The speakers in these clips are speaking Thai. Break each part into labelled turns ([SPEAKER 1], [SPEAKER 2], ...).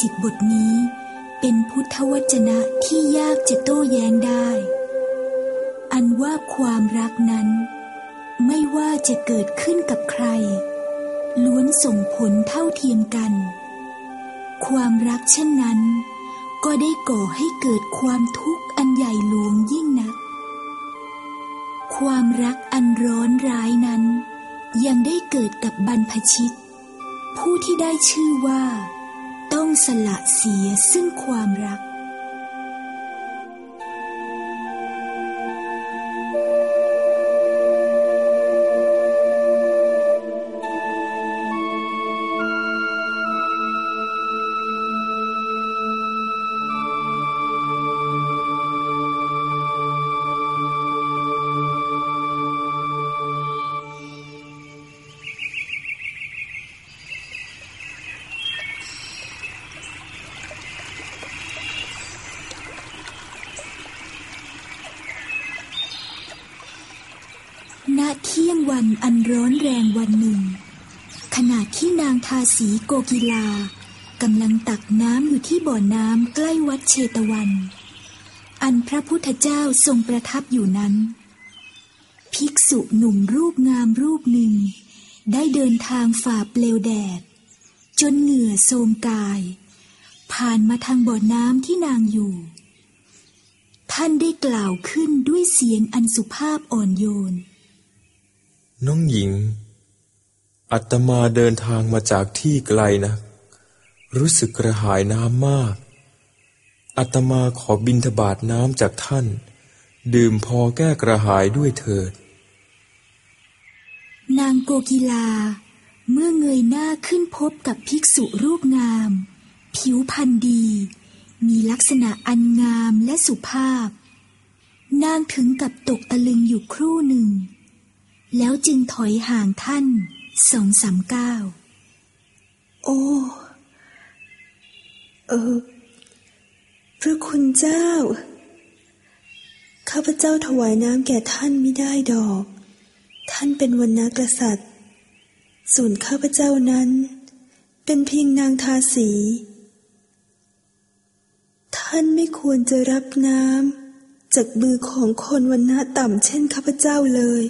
[SPEAKER 1] สิบทนี้ เป็นพุทธวจนะที่ยากจะโต้แย้งได้ อันว่าความรักนั้น ไม่ว่าจะเกิดขึ้นกับใคร ล้วนส่งผลเท่าเทียมกัน ความรักเช่นนั้น ก็ได้ก่อให้เกิดความทุกข์อันใหญ่หลวงยิ่งนัก ความรักอันร้อนร้ายนั้น ยังได้เกิดกับบรรพชิตผู้ที่ได้ชื่อว่า สละเสียซึ่งความรัก กกีลากำลังตักน้ำอยู่ที่บ่อน้ำใกล้วัดเชตวัน อันพระพุทธเจ้าทรงประทับอยู่นั้น ภิกษุหนุ่มรูปงามรูปหนึ่ง ได้เดินทางฝ่าเปลวแดด จนเหงื่อโทมกาย ผ่านมาทางบ่อน้ำที่นางอยู่ ท่านได้กล่าวขึ้นด้วยเสียงอันสุภาพอ่อนโยน
[SPEAKER 2] น้องหญิง อัตมาเดินทางมาจากที่ไกลนะ รู้สึกกระหายน้ำมาก อัตมาขอบินทบาทน้ำจากท่าน ดื่มพอแก้กระหายด้วยเถิด
[SPEAKER 1] นางโกกีลา เมื่อเงยหน้าขึ้นพบกับภิกษุรูปงาม ผิวพรรณดี มีลักษณะอันงามและสุภาพ นางถึงกับตกตะลึงอยู่ครู่หนึ่ง แล้วจึงถอยห่างท่าน สองสามเก้า
[SPEAKER 3] โอ้ เออ พระคุณเจ้า ข้าพเจ้าถวายน้ำแก่ท่านไม่ได้ดอก ท่านเป็นวันนากษัตริย์ ส่วนข้าพเจ้านั้น เป็นเพียงนางทาสี ท่านไม่ควรจะรับน้ำจากมือของคนวันณะต่ำเช่นข้าพเจ้าเลย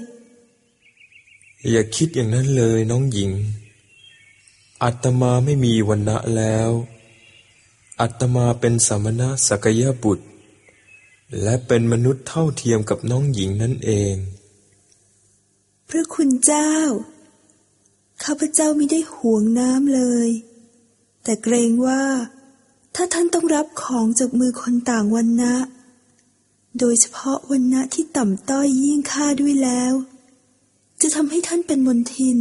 [SPEAKER 2] อย่าคิดอย่างนั้นเลยน้องหญิง อัตมาไม่มีวันณะแล้ว อัตมาเป็นสมณะสกยบุตร และเป็นมนุษย์เท่าเทียมกับน้องหญิงนั่นเอง
[SPEAKER 3] พระคุณเจ้า ข้าพเจ้าไม่ได้ห่วงน้ำเลย แต่เกรงว่า ถ้าท่านต้องรับของจากมือคนต่างวันนะโดยเฉพาะวันนะที่ต่ำต้อยยิ่งค่าด้วยแล้ว จะทำให้ท่านเป็นมนทิน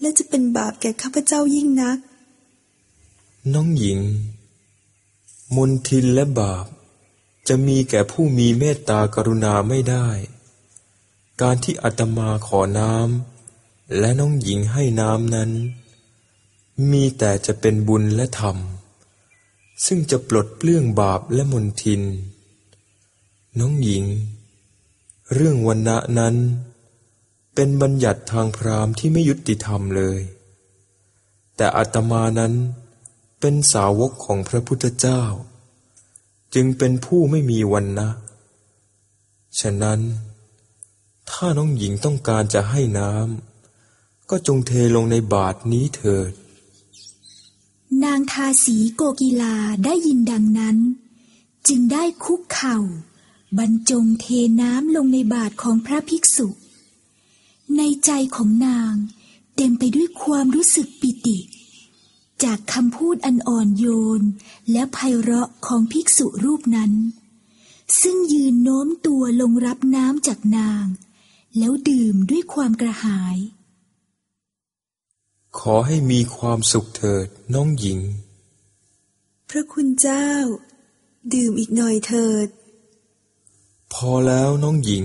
[SPEAKER 3] และจะเป็นบาปแก่ข้าพเจ้ายิ่งนัก
[SPEAKER 2] น้องหญิง มนทินและบาป จะมีแก่ผู้มีเมตตากรุณาไม่ได้ การที่อาตมาขอน้ำและน้องหญิงให้น้ำนั้น มีแต่จะเป็นบุญและธรรม ซึ่งจะปลดเปลื้องบาปและมนทิน น้องหญิง เรื่องวันณะนั้น เป็นบัญญัติทางพราหมณ์ที่ไม่ยุติธรรมเลย แต่อาตมานั้นเป็นสาวกของพระพุทธเจ้า จึงเป็นผู้ไม่มีวันนะ ฉะนั้น ถ้าน้องหญิงต้องการจะให้น้ำก็จงเทลงในบาทนี้เถิด
[SPEAKER 1] นางทาสีโกกีลาได้ยินดังนั้น จึงได้คุกเข่า บรรจงเทน้ำลงในบาทของพระภิกษุ ในใจของนาง เต็มไปด้วยความรู้สึกปิติ จากคำพูดอันอ่อนโยน และไพเราะของภิกษุรูปนั้น ซึ่งยืนโน้มตัวลงรับน้ำจากนาง แล้วดื่มด้วยความกระหาย
[SPEAKER 2] ขอให้มีความสุขเถิดน้องหญิง
[SPEAKER 3] พระคุณเจ้า ดื่มอีกหน่อยเถิด
[SPEAKER 2] พอแล้วน้องหญิง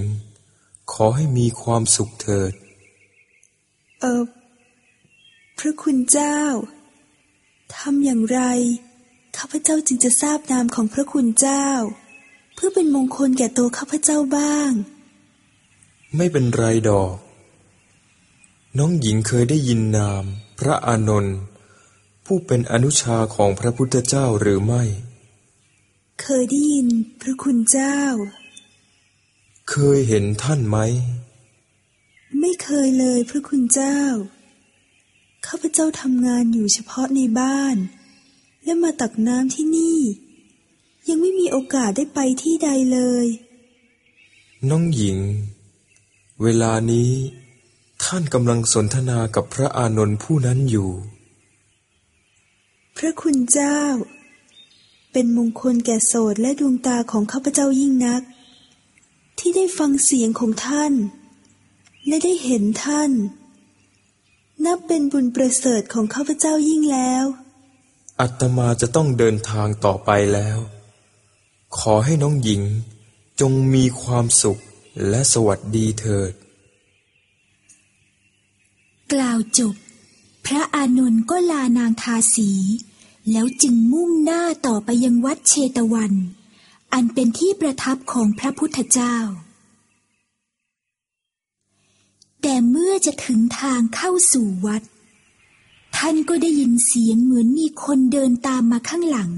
[SPEAKER 2] ขอให้มีความสุขเถิด
[SPEAKER 3] เออ พระคุณเจ้า ทำอย่างไร ข้าพเจ้าจึงจะทราบนามของพระคุณเจ้า เพื่อเป็นมงคลแก่ตัวข้าพเจ้าบ้าง
[SPEAKER 2] ไม่เป็นไรดอก น้องหญิงเคยได้ยินนาม พระอานนท์ผู้เป็นอนุชาของพระพุทธเจ้าหรือไม่
[SPEAKER 3] เคยได้ยินพระคุณเจ้า
[SPEAKER 2] เคยเห็นท่านไหม
[SPEAKER 3] ไม่เคยเลยพระคุณเจ้า ข้าพเจ้าทำงานอยู่เฉพาะในบ้าน และมาตักน้ำที่นี่ ยังไม่มีโอกาสได้ไปที่ใดเลย
[SPEAKER 2] น้องหญิง เวลานี้ ท่านกำลังสนทนากับพระอานนท์ผู้นั้นอยู่
[SPEAKER 3] พระคุณเจ้า เป็นมงคลแก่โสดและดวงตาของข้าพเจ้ายิ่งนัก ที่ได้ฟังเสียงของท่าน และได้เห็นท่าน นับเป็นบุญประเสริฐของข้าพเจ้ายิ่งแล้ว
[SPEAKER 2] อัตมาจะต้องเดินทางต่อไปแล้ว ขอให้น้องหญิงจงมีความสุขและสวัสดีเถิด
[SPEAKER 1] กล่าวจบ พระอานนท์ก็ลานางทาสี แล้วจึงมุ่งหน้าต่อไปยังวัดเชตวัน อันเป็นที่ประทับของพระพุทธเจ้า แต่เมื่อจะถึงทางเข้าสู่วัด ท่านก็ได้ยินเสียงเหมือนมีคนเดินตามมาข้างหลัง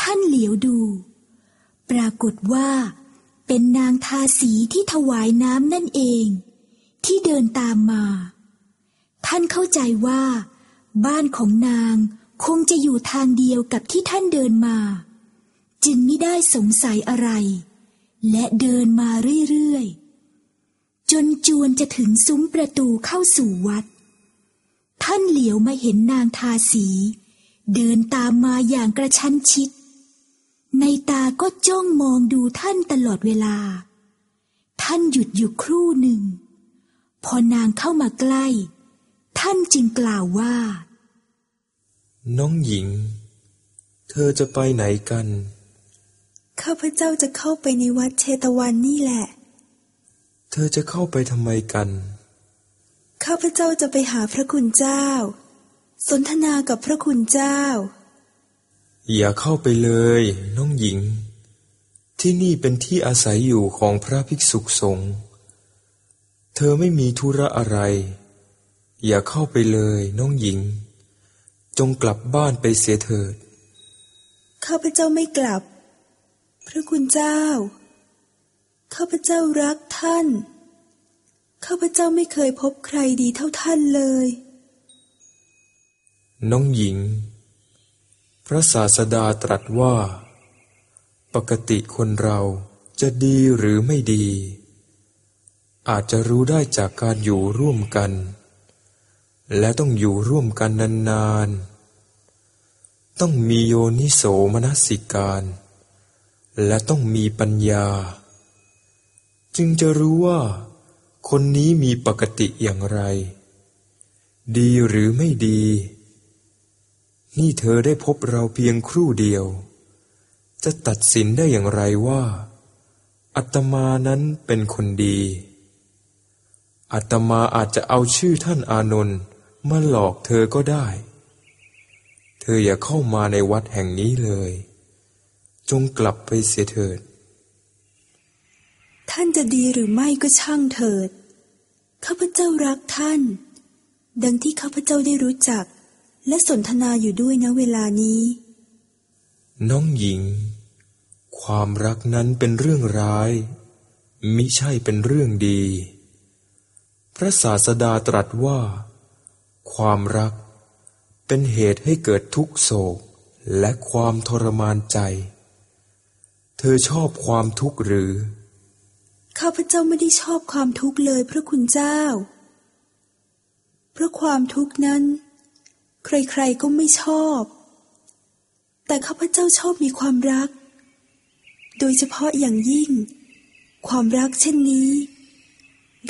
[SPEAKER 1] ท่านเหลียวดู ปรากฏว่าเป็นนางทาสีที่ถวายน้ำนั่นเอง ที่เดินตามมา ท่านเข้าใจว่า บ้านของนางคงจะอยู่ทางเดียวกับที่ท่านเดินมา จึงไม่ได้สงสัยอะไร และเดินมาเรื่อยๆ จนจวนจะถึงซุ้มประตูเข้าสู่วัด ท่านเหลียวมาเห็นนางทาสี เดินตามมาอย่างกระชั้นชิด ในตาก็จ้องมองดูท่านตลอดเวลา ท่านหยุดอยู่ครู่หนึ่ง พอนางเข้ามาใกล้ ท่านจึงกล่าวว่า
[SPEAKER 2] น้องหญิง เธอจะไปไหนกัน
[SPEAKER 3] ข้าพเจ้าจะเข้าไปในวัดเชตวันนี่แหละ
[SPEAKER 2] เธอจะเข้าไปทำไมกัน
[SPEAKER 3] ข้าพเจ้าจะไปหาพระคุณเจ้า สนทนากับพระคุณเจ้า
[SPEAKER 2] อย่าเข้าไปเลย น้องหญิง ที่นี่เป็นที่อาศัยอยู่ของพระภิกษุสงฆ์ เธอไม่มีธุระอะไร อย่าเข้าไปเลยน้องหญิง จงกลับบ้านไปเสียเถิด
[SPEAKER 3] ข้าพเจ้าไม่กลับพ ระคุณเจ้า ข้าพเจ้ารักท่าน ข้าพเจ้าไม่เคยพบใครดีเท่าท่านเลย
[SPEAKER 2] น้องหญิง พระศาสดาตรัสว่า ปกติคนเราจะดีหรือไม่ดี อาจจะรู้ได้จากการอยู่ร่วมกัน และต้องอยู่ร่วมกันนานๆ ต้องมีโยนิโสมนสิการ และต้องมีปัญญา จึงจะรู้ว่า คนนี้มีปกติอย่างไร ดีหรือไม่ดี นี่เธอได้พบเราเพียงครู่เดียว จะตัดสินได้อย่างไรว่า อัตมานั้นเป็นคนดี อัตมาอาจจะเอาชื่อท่านอานนท์มาหลอกเธอก็ได้ เธออย่าเข้ามาในวัดแห่งนี้เลย จงกลับไปเสียเถิด
[SPEAKER 3] ท่านจะดีหรือไม่ก็ช่างเถิด ข้าพเจ้ารักท่าน ดังที่ข้าพเจ้าได้รู้จัก และสนทนาอยู่ด้วยนะเวลานี้
[SPEAKER 2] น้องหญิง ความรักนั้นเป็นเรื่องร้าย มิใช่เป็นเรื่องดี พระศาสดาตรัสว่า ความรักเป็นเหตุให้เกิดทุกโศกและความทรมานใจ เธอชอบความทุกข์หรือ
[SPEAKER 3] ข้าพเจ้าไม่ได้ชอบความทุกข์เลยพระคุณเจ้า เพราะความทุกข์นั้น ใครๆก็ไม่ชอบ แต่ข้าพเจ้าชอบมีความรัก โดยเฉพาะอย่างยิ่ง ความรักเช่นนี้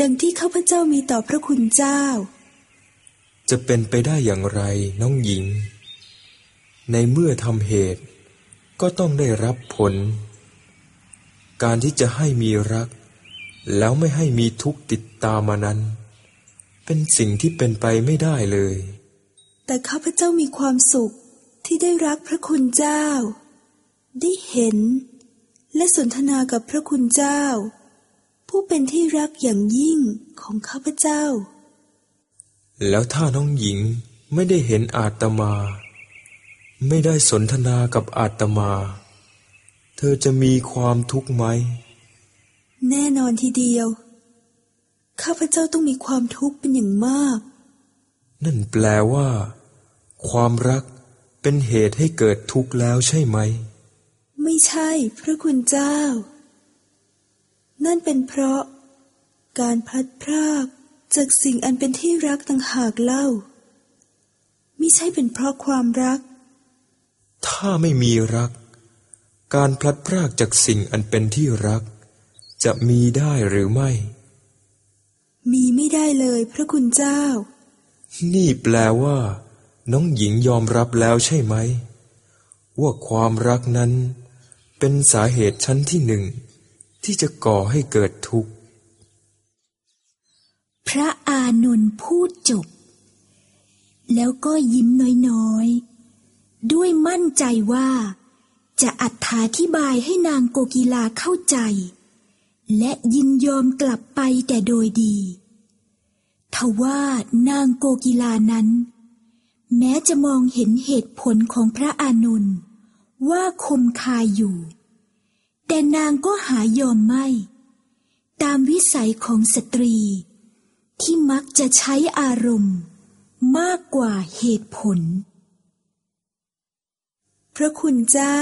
[SPEAKER 3] ดังที่ข้าพเจ้ามีต่อพระคุณเจ้า
[SPEAKER 2] จะเป็นไปได้อย่างไรน้องหญิง ในเมื่อทำเหตุก็ต้องได้รับผล การที่จะให้มีรัก แล้วไม่ให้มีทุกข์ติดตามมานั้น เป็นสิ่งที่เป็นไปไม่ได้เลย
[SPEAKER 3] แต่ข้าพเจ้ามีความสุขที่ได้รักพระคุณเจ้า ได้เห็น และสนทนากับพระคุณเจ้า ผู้เป็นที่รักอย่างยิ่งของข้าพเจ้า
[SPEAKER 2] แล้วถ้าน้องหญิงไม่ได้เห็นอาตมา ไม่ได้สนทนากับอาตมา เธอจะมีความทุกข์ไหม
[SPEAKER 3] แน่นอนทีเดียว ข้าพเจ้าต้องมีความทุกข์เป็นอย่างมาก
[SPEAKER 2] นั่นแปลว่า ความรักเป็นเหตุให้เกิดทุกข์แล้วใช่ไหม
[SPEAKER 3] ไม่ใช่ พระคุณเจ้า นั่นเป็นเพราะ การพลัดพรากจากสิ่งอันเป็นที่รักต่างหากเล่า ไม่ใช่เป็นเพราะความรัก
[SPEAKER 2] ถ้าไม่มีรัก การพลัดพรากจากสิ่งอันเป็นที่รัก จะมีได้หรือไม่
[SPEAKER 3] มีไม่ได้เลยพระคุณเจ้า
[SPEAKER 2] นี่แปลว่า น้องหญิงยอมรับแล้วใช่ไหม ว่าความรักนั้น เป็นสาเหตุชั้นที่หนึ่ง ที่จะก่อให้เกิดทุกข์
[SPEAKER 1] พระอานนท์พูดจบ แล้วก็ยิ้มน้อยๆ ด้วยมั่นใจว่า จะอัธาธิบายให้นางโกกีลาเข้าใจ และยินยอมกลับไปแต่โดยดีทว่านางโกกีลานั้น แม้จะมองเห็นเหตุผลของพระอานนท์ว่าคมคายอยู่ แต่นางก็หายอมไม่ ตามวิสัยของสตรี ที่มักจะใช้อารมณ์ มากกว่าเหตุผล
[SPEAKER 3] พระคุณเจ้า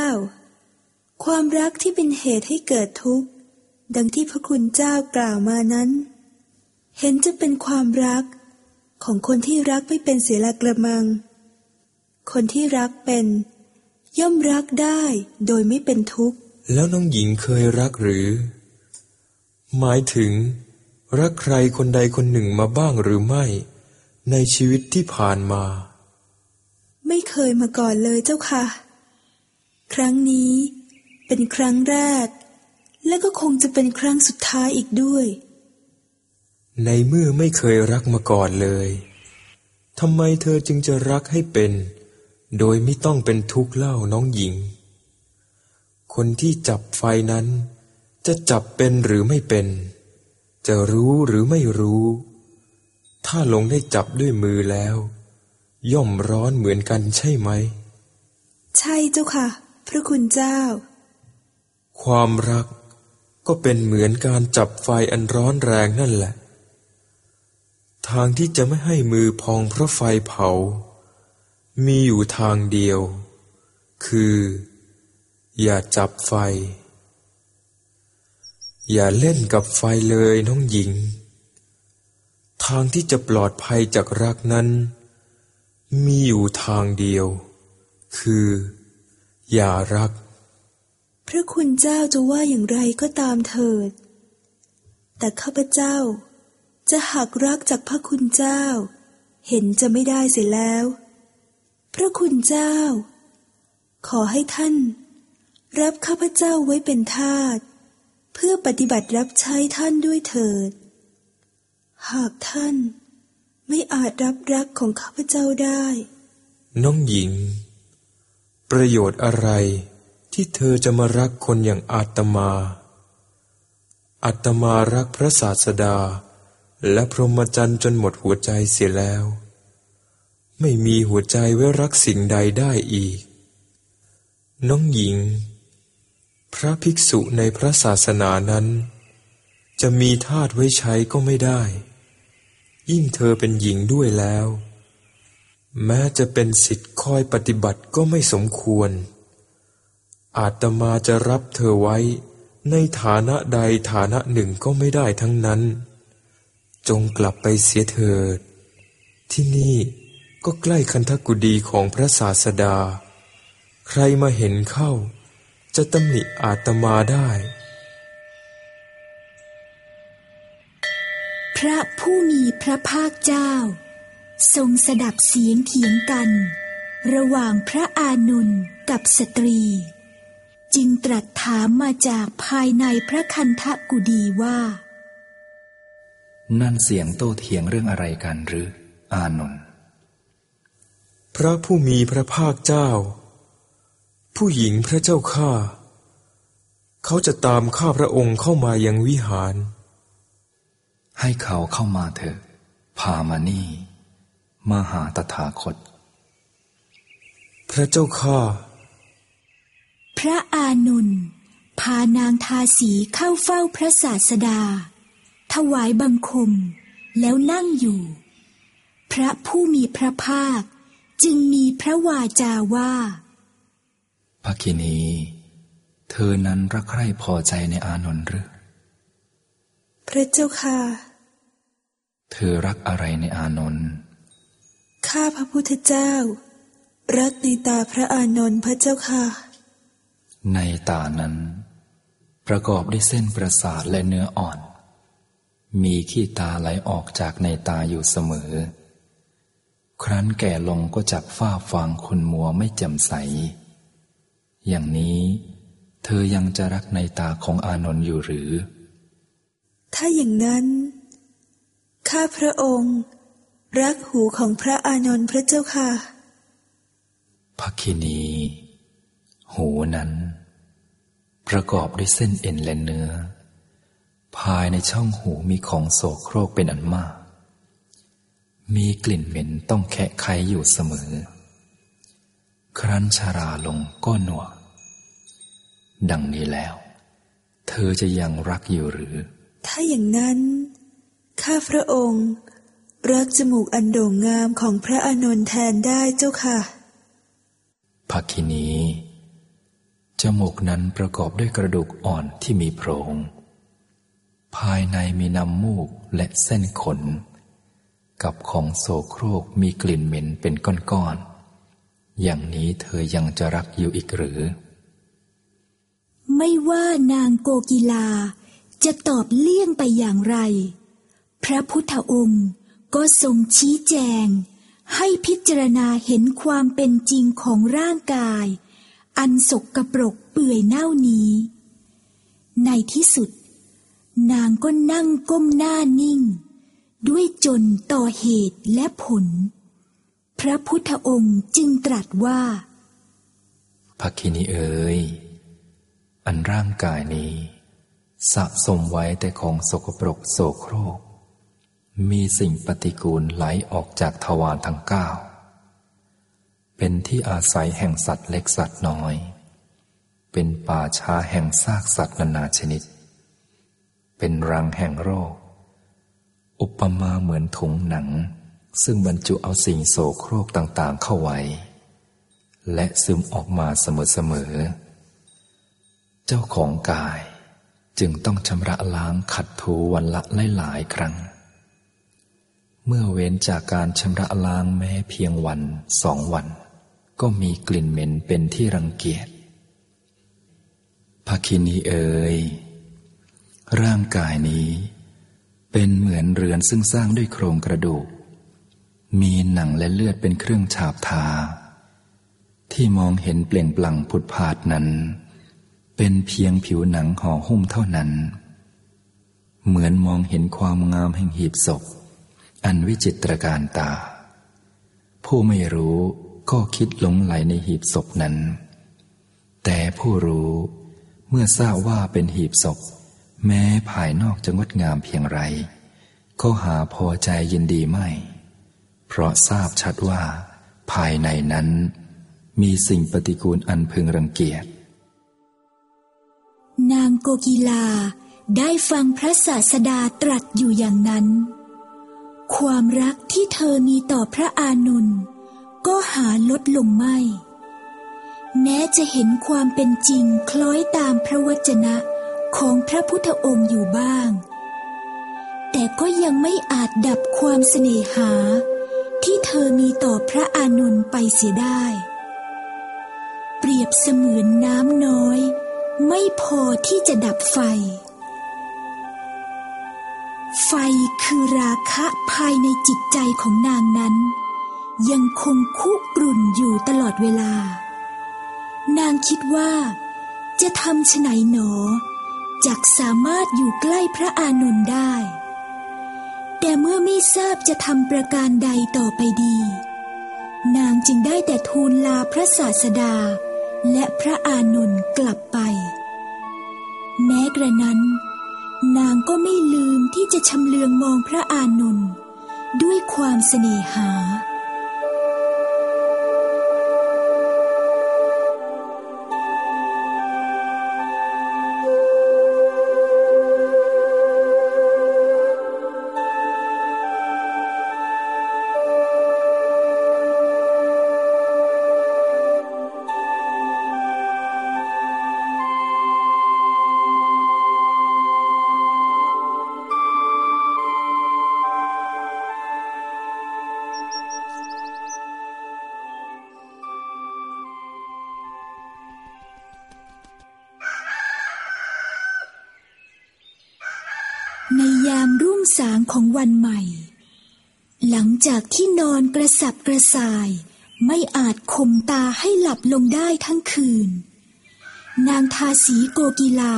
[SPEAKER 3] ความรักที่เป็นเหตุให้เกิดทุกข์ ดังที่พระคุณเจ้ากล่าวมานั้น เห็นจะเป็นความรักของคนที่รักไม่เป็นเสียละกระมัง คนที่รักเป็น ย่อมรักได้โดยไม่เป็นทุกข์
[SPEAKER 2] แล้วน้องหญิงเคยรักหรือ หมายถึง รักใครคนใดคนหนึ่งมาบ้างหรือไม่ ในชีวิตที่ผ่านมา
[SPEAKER 3] ไม่เคยมาก่อนเลยเจ้าค่ะ ครั้งนี้เป็นครั้งแรก และก็คงจะเป็นครั้งสุดท้ายอีกด้วย
[SPEAKER 2] ในเมื่อไม่เคยรักมาก่อนเลยทำไมเธอจึงจะรักให้เป็น โดยไม่ต้องเป็นทุกข์เล่าน้องหญิง คนที่จับไฟนั้น จะจับเป็นหรือไม่เป็น จะรู้หรือไม่รู้ ถ้าลงได้จับด้วยมือแล้ว ย่อมร้อนเหมือนกันใช่ไหม
[SPEAKER 3] ใช่เจ้าค่ะ พระคุณเจ้า
[SPEAKER 2] ความรักก็เป็นเหมือนการจับไฟอันร้อนแรงนั่นแหละ ทางที่จะไม่ให้มือพองเพราะไฟเผา มีอยู่ทางเดียว คือ อย่าจับไฟ อย่าเล่นกับไฟเลยน้องหญิง ทางที่จะปลอดภัยจากรักนั้น มีอยู่ทางเดียว คือ อย่ารัก
[SPEAKER 3] พระคุณเจ้าจะว่าอย่างไรก็ตามเถิด แต่ข้าพเจ้าจะหักรักจากพระคุณเจ้า เห็นจะไม่ได้เสียแล้ว พระคุณเจ้า ขอให้ท่าน รับข้าพเจ้าไว้เป็นทาสเพื่อปฏิบัติรับใช้ท่านด้วยเถิด หากท่านไม่อาจรับรักของข้าพเจ้าได้
[SPEAKER 2] น้องหญิง ประโยชน์อะไร ที่เธอจะมารักคนอย่างอาตมาอาตมารักพระศาสดา และพรหมจรรย์จนหมดหัวใจเสียแล้ว ไม่มีหัวใจไว้รักสิ่งใดได้อีก น้องหญิง พระภิกษุในพระศาสนานั้น จะมีทาสไว้ใช้ก็ไม่ได้ ยิ่งเธอเป็นหญิงด้วยแล้ว แม้จะเป็นสิทธิ์คอยปฏิบัติก็ไม่สมควร อาตมาจะรับเธอไว้ ในฐานะใดฐานะหนึ่งก็ไม่ได้ทั้งนั้น จงกลับไปเสียเถิด ที่นี่ก็ใกล้คันธกุดีของพระศาสดา ใครมาเห็นเข้า จะตำหนิอาตมาได้
[SPEAKER 1] พระผู้มีพระภาคเจ้า ทรงสดับเสียงเถียงกัน ระหว่างพระอานนท์กับสตรี จึงตรัสถามมาจากภายในพระคันธกุดีว่า
[SPEAKER 4] นั่นเสียงโต้เถียงเรื่องอะไรกันหรือ อานนท์
[SPEAKER 2] พระผู้มีพระภาคเจ้า ผู้หญิงพระเจ้าข้าเขาจะตามข้าพระองค์เข้ามายังวิหาร
[SPEAKER 4] ให้เขาเข้ามาเถอะพามานี่ มาหาตถาคต
[SPEAKER 2] พระเจ้าข้า
[SPEAKER 1] พระอานนท์พานางทาสีเข้าเฝ้าพระศาสดา ถวายบังคมแล้วนั่งอยู่ พระผู้มีพระภาคจึงมีพระวาจาว่า
[SPEAKER 4] ภคินีเธอนั้นรักใคร่พอใจในอานนท์หรือ
[SPEAKER 3] พระเจ้าค่ะ
[SPEAKER 4] เธอรักอะไรในอานนท์
[SPEAKER 3] ข้าพระพุทธเจ้า รักในตาพระอานนท์พระเจ้าค่ะ
[SPEAKER 4] ในตานั้น ประกอบด้วยเส้นประสาทและเนื้ออ่อน มีขี้ตาไหลออกจากในตาอยู่เสมอ ครั้นแก่ลงก็จักฝ้าฟางคุณมัวไม่แจ่มใส อย่างนี้ เธอยังจะรักในตาของอานนท์อยู่หรือ
[SPEAKER 3] ถ้าอย่างนั้น ข้าพระองค์ รักหูของพระอานนท์พระเจ้าค่ะ
[SPEAKER 4] ภคินี หูนั้น ประกอบด้วยเส้นเอ็นและเนื้อ ภายในช่องหูมีของโสโครกเป็นอันมาก มีกลิ่นเหม็นต้องแคะไขอยู่เสมอ ครั้นชาราลงก็หนวก ดังนี้แล้ว เธอจะยังรักอยู่หรือ
[SPEAKER 3] ถ้าอย่างนั้น ข้าพระองค์ รักจมูกอันโด่งงามของพระอานนท์แทนได้เจ้าค่ะ
[SPEAKER 4] ภคินีจมูกนั้นประกอบด้วยกระดูกอ่อนที่มีโพรง ภายในมีน้ำมูกและเส้นขน กับของโสโครกมีกลิ่นเหม็นเป็นก้อนๆ อย่างนี้เธอยังจะรักอยู่อีกหรือ
[SPEAKER 1] ไม่ว่านางโกกีลาจะตอบเลี่ยงไปอย่างไร พระพุทธองค์ ก็ทรงชี้แจง ให้พิจารณาเห็นความเป็นจริงของร่างกาย อันสกกระปรกเปื่อยเน่านี้ ในที่สุด นางก็นั่งก้มหน้านิ่ง ด้วยจนต่อเหตุและผล พระพุทธองค์จึงตรัสว่า
[SPEAKER 4] ภคินีเอ๋ยอันร่างกายนี้ สะสมไว้แต่ของสกปรกโสโครก มีสิ่งปฏิกูลไหลออกจากทวารทั้งเก้า เป็นที่อาศัยแห่งสัตว์เล็กสัตว์น้อย เป็นป่าช้าแห่งซากสัตว์นานาชนิด เป็นรังแห่งโรค อุปมาเหมือนถุงหนัง ซึ่งบรรจุเอาสิ่งโสโครกต่างๆเข้าไว้ และซึมออกมาเสมอๆ เจ้าของกายจึงต้องชำระล้างขัดถูวันละหลายๆครั้ง เมื่อเว้นจากการชำระล้างแม้เพียงวันสองวัน ก็มีกลิ่นเหม็นเป็นที่รังเกียจภคินีเอ๋ยร่างกายนี้ เป็นเหมือนเรือนซึ่งสร้างด้วยโครงกระดูก มีหนังและเลือดเป็นเครื่องฉาบทา ที่มองเห็นเปล่งปลั่งผุดผาดนั้น เป็นเพียงผิวหนังห่อหุ้มเท่านั้น เหมือนมองเห็นความงามแห่งหีบศพ อันวิจิตรการตา ผู้ไม่รู้ก็คิดหลงไหลในหีบศพนั้น แต่ผู้รู้เมื่อทราบว่าเป็นหีบศพ แม้ภายนอกจะงดงามเพียงไร ก็หาพอใจยินดีไม่ เพราะทราบชัดว่า ภายในนั้น มีสิ่งปฏิกูลอันพึงรังเกียจ
[SPEAKER 1] นางโกกีลาได้ฟังพระศาสดาตรัสอยู่อย่างนั้น ความรักที่เธอมีต่อพระอานนท์ก็หาลดลงไม่ แม้จะเห็นความเป็นจริงคล้อยตามพระวจนะของพระพุทธองค์อยู่บ้าง แต่ก็ยังไม่อาจดับความเสน่หา ที่เธอมีต่อพระอานนท์ไปเสียได้ เปรียบเสมือนน้ำน้อย ไม่พอที่จะดับไฟ ไฟคือราคะภายในจิตใจของนางนั้น ยังคงคุกรุ่นอยู่ตลอดเวลา นางคิดว่า จะทำไฉนหนอจักสามารถอยู่ใกล้พระอานนท์ได้ แต่เมื่อไม่ทราบจะทำประการใดต่อไปดี นางจึงได้แต่ทูลลาพระศาสดา และพระอานนท์กลับไป แม้กระนั้น นางก็ไม่ลืมที่จะชำเลืองมองพระอานนท์ด้วยความเสน่หา ระสับกระส่าย ไม่อาจข่มตาให้หลับลงได้ทั้งคืน นางทาสีโกกีลา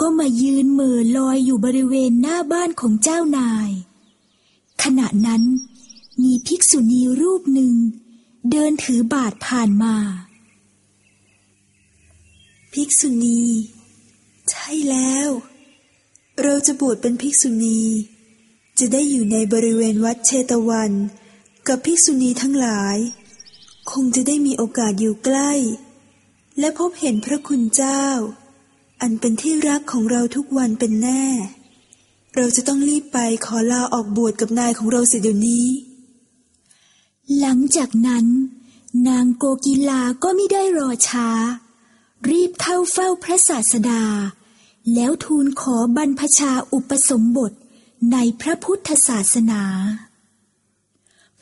[SPEAKER 1] ก็มายืนเหม่อลอยอยู่บริเวณหน้าบ้านของเจ้านาย ขณะนั้นมีภิกษุณีรูปหนึ่ง เดินถือบาทผ่านมา
[SPEAKER 3] ภิกษุณี ใช่แล้ว เราจะบวชเป็นภิกษุณี จะได้อยู่ในบริเวณวัดเชตวัน กับภิกษุณีทั้งหลาย คงจะได้มีโอกาสอยู่ใกล้ และพบเห็นพระคุณเจ้า อันเป็นที่รักของเราทุกวันเป็นแน่ เราจะต้องรีบไปขอลาออกบวชกับนายของเราเสียเดี๋ยวนี้
[SPEAKER 1] หลังจากนั้น นางโกกีลาก็ไม่ได้รอช้า รีบเข้าเฝ้าพระศาสดา แล้วทูลขอบรรพชาอุปสมบทในพระพุทธศาสนา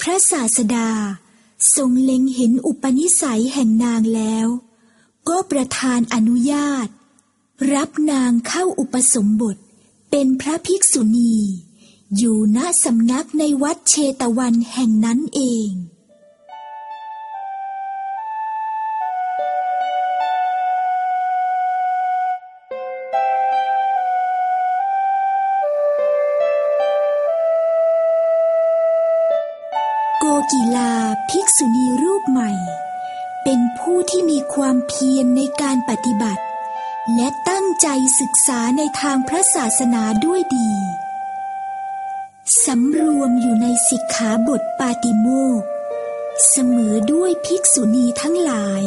[SPEAKER 1] พระศาสดาทรงเล็งเห็นอุปนิสัยแห่งนางแล้ว ก็ประทานอนุญาต รับนางเข้าอุปสมบทเป็นพระภิกษุณี อยู่ณสำนักในวัดเชตวันแห่งนั้นเอง เป็นผู้ที่มีความเพียรในการปฏิบัติ และตั้งใจศึกษาในทางพระศาสนาด้วยดีสำรวมอยู่ในสิกขาบทปาติโมกข์เสมอด้วยภิกษุณีทั้งหลาย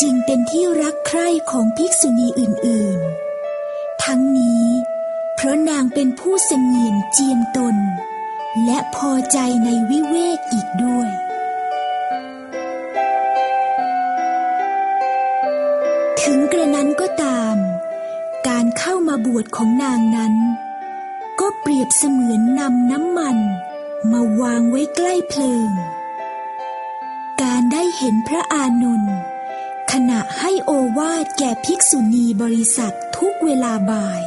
[SPEAKER 1] จึงเป็นที่รักใคร่ของภิกษุณีอื่นๆ ทั้งนี้ เพราะนางเป็นผู้เสงี่ยมเจียมตน และพอใจในวิเวกอีกด้วย มาบวชของนางนั้น ก็เปรียบเสมือนนำน้ำมันมาวางไว้ใกล้เพลิง การได้เห็นพระอานนท์ขณะให้โอวาดแก่ภิกษุณีบริษัททุกเวลาบ่าย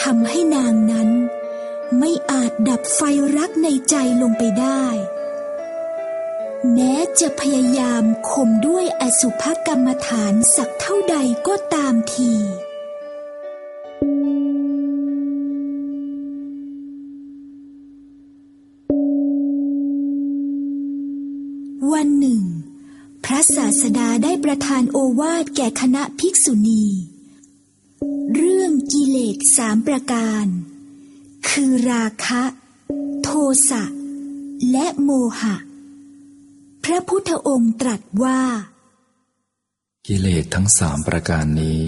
[SPEAKER 1] ทำให้นางนั้นไม่อาจดับไฟรักในใจลงไปได้ แม้จะพยายามข่มด้วยอสุภกรรมฐานสักเท่าใดก็ตามที ระศาสดาได้ประทานโอวาทแก่คณะภิกษุณี เรื่องกิเลสสามประการ คือราคะ โทสะ และโมหะ พระพุทธองค์ตรัสว่า
[SPEAKER 4] กิเลสทั้งสามประการนี้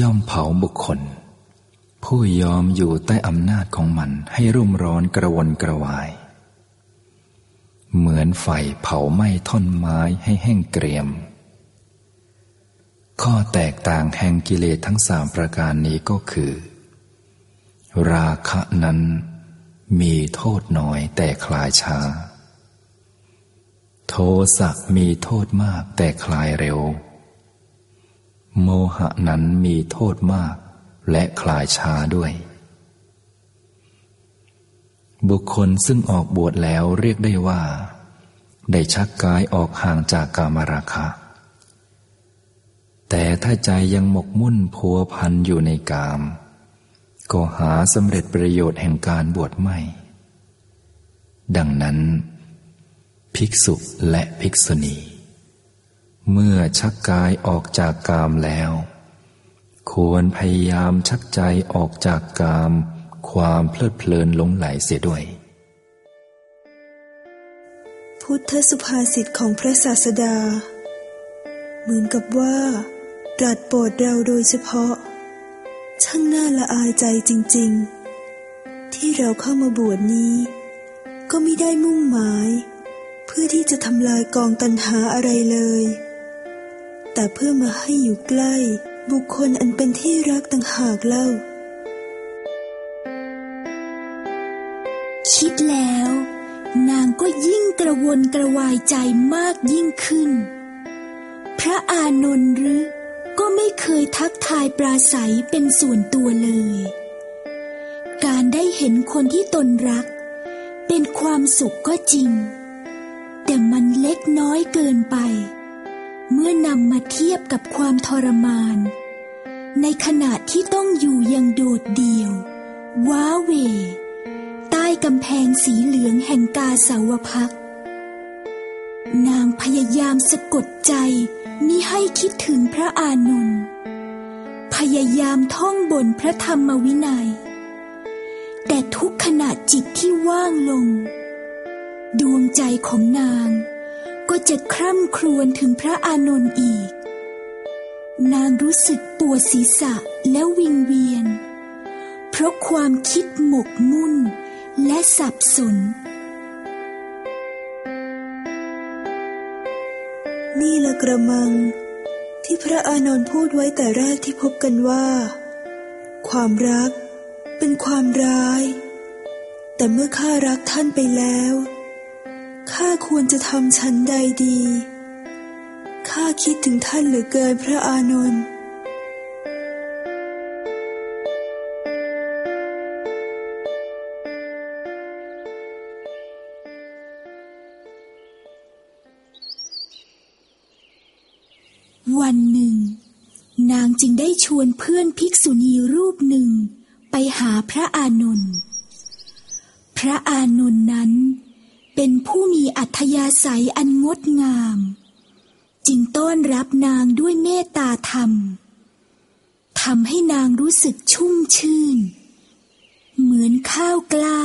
[SPEAKER 4] ย่อมเผาบุคคล ผู้ยอมอยู่ใต้อำนาจของมันให้รุ่มร้อนกระวนกระวาย เหมือนไฟเผาไหม้ท่อนไม้ให้แห้งเกรียม ข้อแตกต่างแห่งกิเลสทั้งสามประการนี้ก็คือ ราคะนั้นมีโทษน้อยแต่คลายช้า โทสะมีโทษมากแต่คลายเร็ว โมหะนั้นมีโทษมากและคลายช้าด้วย บุคคลซึ่งออกบวชแล้วเรียกได้ว่า ได้ชักกายออกห่างจากกามราคะ แต่ถ้าใจยังหมกมุ่นพัวพันอยู่ในกาม ก็หาสำเร็จประโยชน์แห่งการบวชไม่ ดังนั้น ภิกษุและภิกษุณี เมื่อชักกายออกจากกามแล้ว ควรพยายามชักใจออกจากกาม ความเพลิดเพลินหลงไหลเสียด้วย
[SPEAKER 3] พุทธสุภาษิตของพระศาสดา เหมือนกับว่าตรัสโปรดเราโดยเฉพาะ ช่างน่าละอายใจจริง ๆ ที่เราเข้ามาบวชนี้ ก็ไม่ได้มุ่งหมาย เพื่อที่จะทำลายกองตันหาอะไรเลย แต่เพื่อมาให้อยู่ใกล้บุคคลอันเป็นที่รักต่างหากเล่า
[SPEAKER 1] คิดแล้ว นางก็ยิ่งกระวนกระวายใจมากยิ่งขึ้น พระอานนท์หรือก็ไม่เคยทักทายปราศัยเป็นส่วนตัวเลย การได้เห็นคนที่ตนรัก เป็นความสุขก็จริง แต่มันเล็กน้อยเกินไป เมื่อนำมาเทียบกับความทรมาน ในขณะที่ต้องอยู่อย่างโดดเดี่ยว ว้าเว กำแพงสีเหลืองแห่งกาสาวพัก นางพยายามสะกดใจมิให้คิดถึงพระอานนท์พยายามท่องบนพระธรรมวินัย แต่ทุกขณะจิตที่ว่างลง ดวงใจของนางก็จะคร่ำครวญถึงพระอานนท์อีก นางรู้สึกปวดศีรษะและวิงเวียน เพราะความคิดหมกมุ่น และสับสน
[SPEAKER 3] นี่ละกระมัง ที่พระอานนท์พูดไว้แต่แรกที่พบกันว่า ความรักเป็นความร้าย แต่เมื่อข้ารักท่านไปแล้วข้าควรจะทำชั้นใดดีข้าคิดถึงท่านเหลือเกินพระอานนท์
[SPEAKER 1] วนเพื่อนภิกษุณีรูปหนึ่งไปหาพระอานนท์ พระอานนท์นั้นเป็นผู้มีอัธยาศัยอันงดงาม จึงต้อนรับนางด้วยเมตตาธรรมทำให้นางรู้สึกชุ่มชื่น เหมือนข้าวกล้า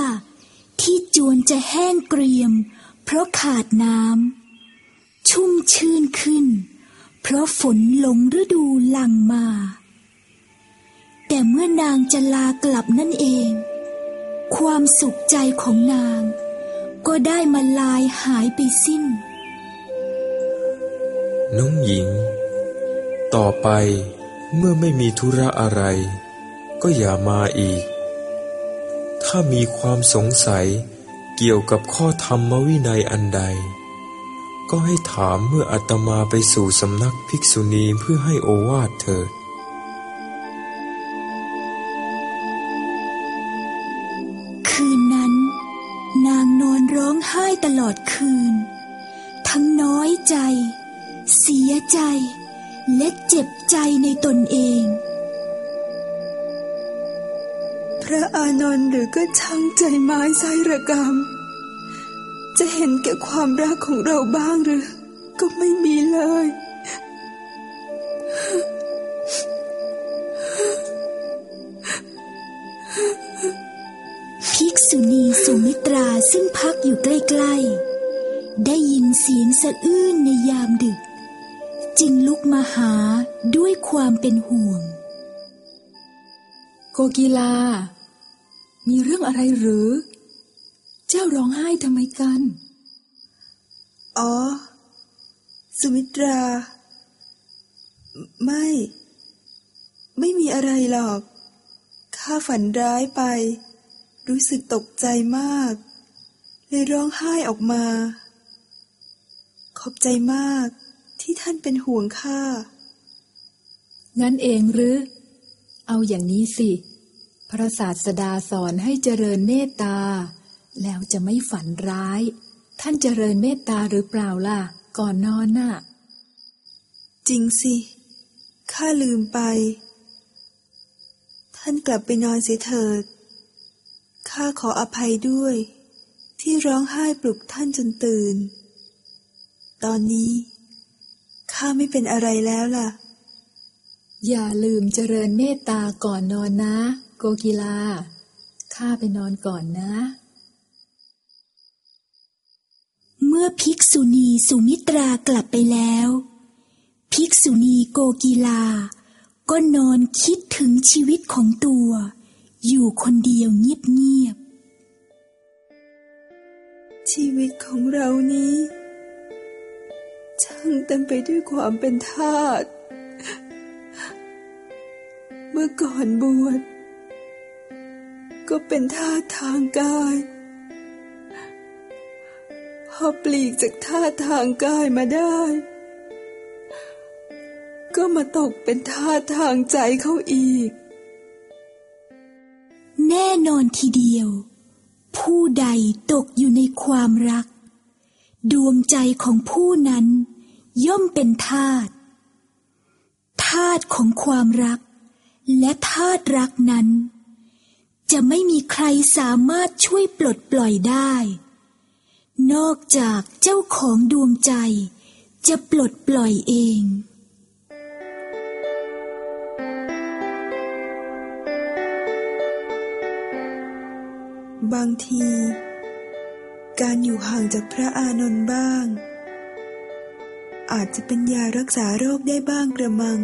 [SPEAKER 1] ที่จวนจะแห้งเกรียม เพราะขาดน้ำชุ่มชื่นขึ้น เพราะฝนหลงฤดูหลั่งมา แต่เมื่อนางจะลากลับนั่นเอง ความสุขใจของนาง ก็ได้มาลายหายไปสิ้น
[SPEAKER 2] น้องหญิง ต่อไปเมื่อไม่มีธุระอะไร ก็อย่ามาอีก ถ้ามีความสงสัยเกี่ยวกับข้อธรรมวินัยอันใด ก็ให้ถามเมื่ออาตมาไปสู่สำนักภิกษุณีเพื่อให้โอวาทเถิด
[SPEAKER 1] ตลอดคืน ทั้งน้อยใจ เสียใจ และเจ็บใจในตนเอง
[SPEAKER 3] พระอานนท์หรือก็ช่างใจไม้ไซรกรรม จะเห็นแก่ความรักของเราบ้างหรือ ก็ไม่มีเลย
[SPEAKER 1] ซึ่งพักอยู่ใกล้ๆ ได้ยินเสียงสะอื้นในยามดึก จึงลุกมาหาด้วยความเป็นห่วง
[SPEAKER 5] โกกีลา มีเรื่องอะไรหรือ เจ้าร้องไห้ทำไมกัน
[SPEAKER 3] อ๋อ สุมิตรา ไม่ ไม่มีอะไรหรอก ข้าฝันร้ายไป รู้สึกตกใจมาก เลยร้องไห้ออกมา ขอบใจมากที่ท่านเป็นห่วงข้า
[SPEAKER 5] งั้นเองหรือ เอาอย่างนี้สิ พระศาสดาสอนให้เจริญเมตตา แล้วจะไม่ฝันร้าย ท่านเจริญเมตตาหรือเปล่าล่ะ ก่อนนอนน่ะ
[SPEAKER 3] จริงสิ ข้าลืมไป ท่านกลับไปนอนเสียเถิด ข้าขออภัยด้วย ที่ร้องไห้ปลุกท่านจนตื่น ตอนนี้ข้าไม่เป็นอะไรแล้วล่ะ
[SPEAKER 5] อย่าลืมเจริญเมตตาก่อนนอนนะ โกกีลา ข้าไปนอนก่อนนะ
[SPEAKER 1] เมื่อภิกษุณีสุมิตรากลับไปแล้ว ภิกษุณีโกกีลา ก็นอนคิดถึงชีวิตของตัว อยู่คนเดียวเงียบ
[SPEAKER 3] ชีวิตของเรานี้ช่างเต็มไปด้วยความเป็นทาส เมื่อก่อนบวชก็เป็นทาสทางกาย พอปลีกจากทาสทางกายมาได้ ก็มาตกเป็นทาสทางใจเขาอีก
[SPEAKER 1] แน่นอนทีเดียว ผู้ใดตกอยู่ในความรัก ดวงใจของผู้นั้น ย่อมเป็นทาตทาตุของความรัก และทาตุรักนั้น จะไม่มีใครสามารถช่วยปลดปล่อยได้ นอกจากเจ้าของดวงใจจะปลดปล่อยเอง
[SPEAKER 3] บางที การอยู่ห่างจากพระอานนท์บ้าง อาจจะเป็นยารักษาโรคได้บ้างกระมัง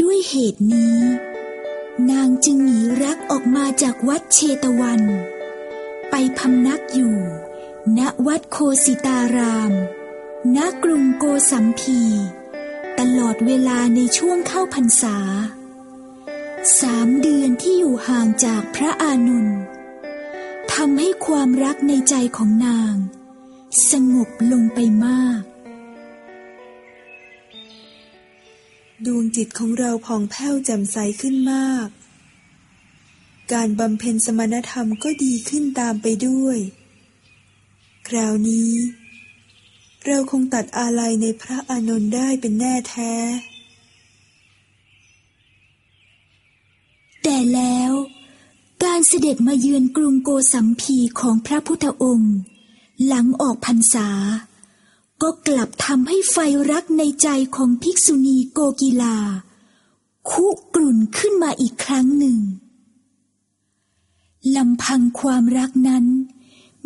[SPEAKER 1] ด้วยเหตุนี้ นางจึงหนีรักออกมาจากวัดเชตวัน ไปพำนักอยู่ ณวัดโคสิตาราม ณกรุงโกสัมพี ลอดเวลาในช่วงเข้าพรรษา สามเดือนที่อยู่ห่างจากพระอานนท์ทำให้ความรักในใจของนาง สงบลงไปมาก
[SPEAKER 3] ดวงจิตของเราผ่องแผ้วแจ่มใสขึ้นมาก การบำเพ็ญสมณธรรมก็ดีขึ้นตามไปด้วย คราวนี้ เราคงตัดอาลัยในพระอานนท์ได้เป็นแน่แท้
[SPEAKER 1] แต่แล้ว การเสด็จมาเยือนกรุงโกสัมพีของพระพุทธองค์ หลังออกพรรษา ก็กลับทำให้ไฟรักในใจของภิกษุณีโกกีลา คุกรุ่นขึ้นมาอีกครั้งหนึ่งลำพังความรักนั้น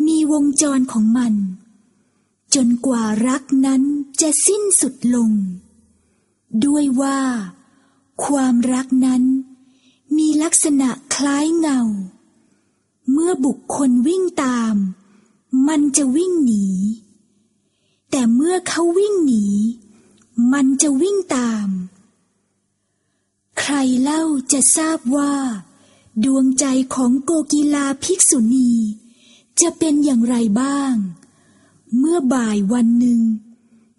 [SPEAKER 1] มีวงจรของมัน จนกว่ารักนั้นจะสิ้นสุดลง ด้วยว่า ความรักนั้น มีลักษณะคล้ายเงา เมื่อบุคคลวิ่งตาม มันจะวิ่งหนี แต่เมื่อเขาวิ่งหนี มันจะวิ่งตาม ใครเล่าจะทราบว่า ดวงใจของโกกีลาภิกษุณี จะเป็นอย่างไรบ้าง เมื่อบ่ายวันหนึ่ง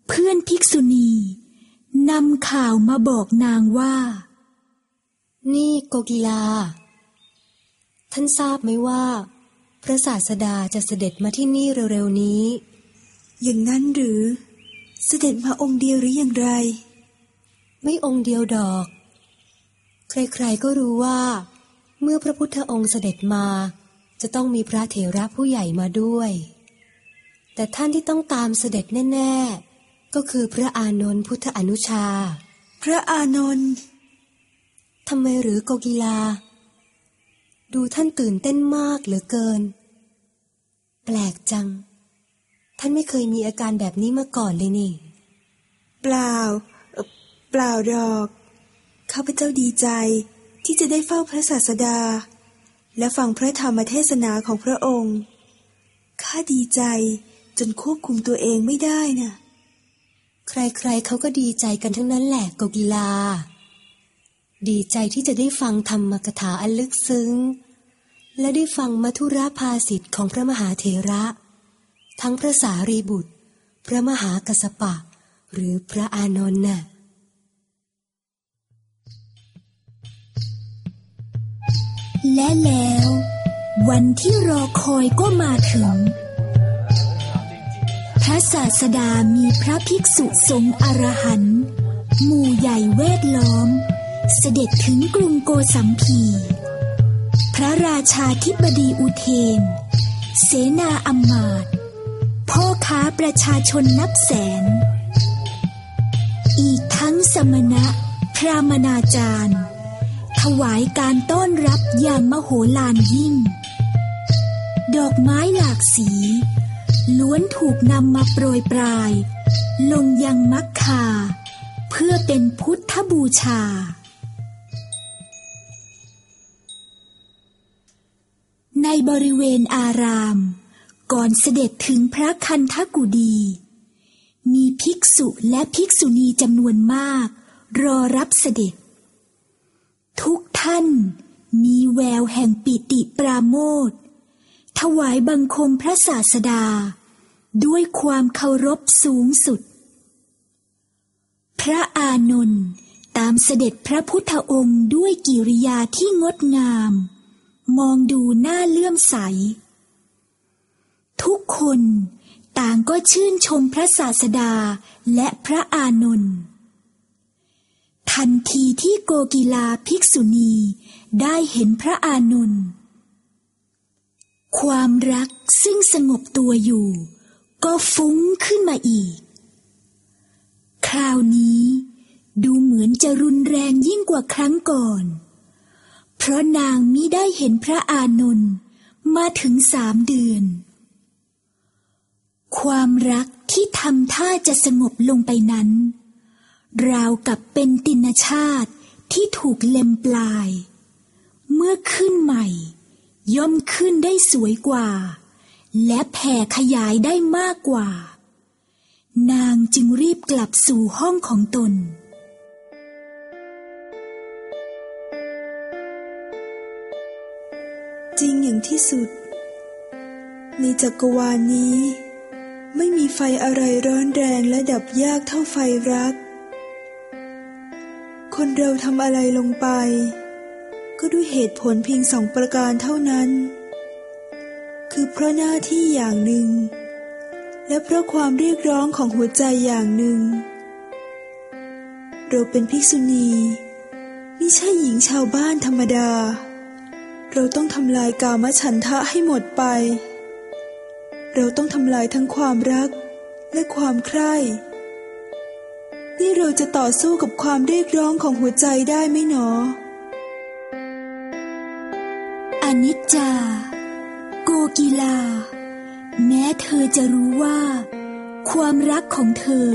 [SPEAKER 1] เพื่อนภิกษุณีนำข่าวมาบอกนางว่า
[SPEAKER 6] นี่โกกีลา ท่านทราบไหมว่า พระศาสดาจะเสด็จมาที่นี่เร็วๆนี้
[SPEAKER 3] อย่างนั้นหรือ เสด็จมาองค์เดียวหรืออย่างไร
[SPEAKER 6] ไม่องค์เดียวดอก ใครๆก็รู้ว่า เมื่อพระพุทธองค์เสด็จมา จะต้องมีพระเถระผู้ใหญ่มาด้วย แต่ท่านที่ต้องตามเสด็จแน่ ๆ ก็คือพระอานนท์พุทธอนุชา
[SPEAKER 3] พระอานนท์
[SPEAKER 6] ทำไมหรือโกกีลา ดูท่านตื่นเต้นมากเหลือเกิน แปลกจัง ท่านไม่เคยมีอาการแบบนี้มาก่อนเลยนี่
[SPEAKER 3] เปล่าเอ่อเปล่าดอกข้าพเจ้าดีใจที่จะได้เฝ้าพระศาสดา และฟังพระธรรมเทศนาของพระองค์ข้าดีใจ จนควบคุมตัวเองไม่ได้น่ะ
[SPEAKER 6] ใครๆเขาก็ดีใจกันทั้งนั้นแหละโกกีลา ดีใจที่จะได้ฟังธรรมกถาอันลึกซึ้ง และได้ฟังมัทุราภาสิทธิ์ของพระมหาเถระ ทั้งพระสารีบุตร พระมหากัสปะ หรือพระอานนท์น่ะ
[SPEAKER 1] และแล้ว วันที่รอคอยก็มาถึง ระศาสดามีพระภิกษุสงฆ์อรหันต์หมู่ใหญ่เวทล้อม เสด็จถึงกรุงโกสัมพี พระราชาธิบดีอุเทน เสนาอำมาตพ่อค้าประชาชนนับแสน อีกทั้งสมณะ พรามนาจารย์ ถวายการต้อนรับอย่างมโหฬารยิ่ง ดอกไม้หลากสี ล้วนถูกนำมาโปรยปลาย ลงยังมักคา เพื่อเป็นพุทธบูชา ในบริเวณอาราม ก่อนเสด็จถึงพระคันธกุดี มีภิกษุและภิกษุณีจำนวนมาก รอรับเสด็จ ทุกท่านมีแววแห่งปิติปราโมทถวายบังคมพระศาสดา ด้วยความเคารพสูงสุด พระอานนท์ตามเสด็จพระพุทธองค์ด้วยกิริยาที่งดงาม มองดูหน้าเลื่อมใส ทุกคนต่างก็ชื่นชมพระศาสดาและพระอานนท์ทันทีที่โกกีลาภิกษุณีได้เห็นพระอานนท์ความรักซึ่งสงบตัวอยู่ ก็ฟุ้งขึ้นมาอีก คราวนี้ดูเหมือนจะรุนแรงยิ่งกว่าครั้งก่อน เพราะนางมิได้เห็นพระอานนท์มาถึงสามเดือน ความรักที่ทำท่าจะสงบลงไปนั้น ราวกับเป็นตินชาติที่ถูกเล็มปลาย เมื่อขึ้นใหม่ ย่อมขึ้นได้สวยกว่า และแผ่ขยายได้มากกว่า นางจึงรีบกลับสู่ห้องของตน
[SPEAKER 3] จริงอย่างที่สุด ในจักรวาลนี้ ไม่มีไฟอะไรร้อนแรงและดับยากเท่าไฟรัก คนเราทำอะไรลงไป ก็ด้วยเหตุผลเพียงสองประการเท่านั้น คือเพราะหน้าที่อย่างหนึ่ง และเพราะความเรียกร้องของหัวใจอย่างหนึ่ง เราเป็นภิกษุณีไม่ใช่หญิงชาวบ้านธรรมดา เราต้องทำลายกามฉันทะให้หมดไป เราต้องทำลายทั้งความรักและความใคร่นี่เราจะต่อสู้กับความเรียกร้องของหัวใจได้ไหมหนอ
[SPEAKER 1] อนิจจา กกีลาแม้เธอจะรู้ว่า ความรักของเธอ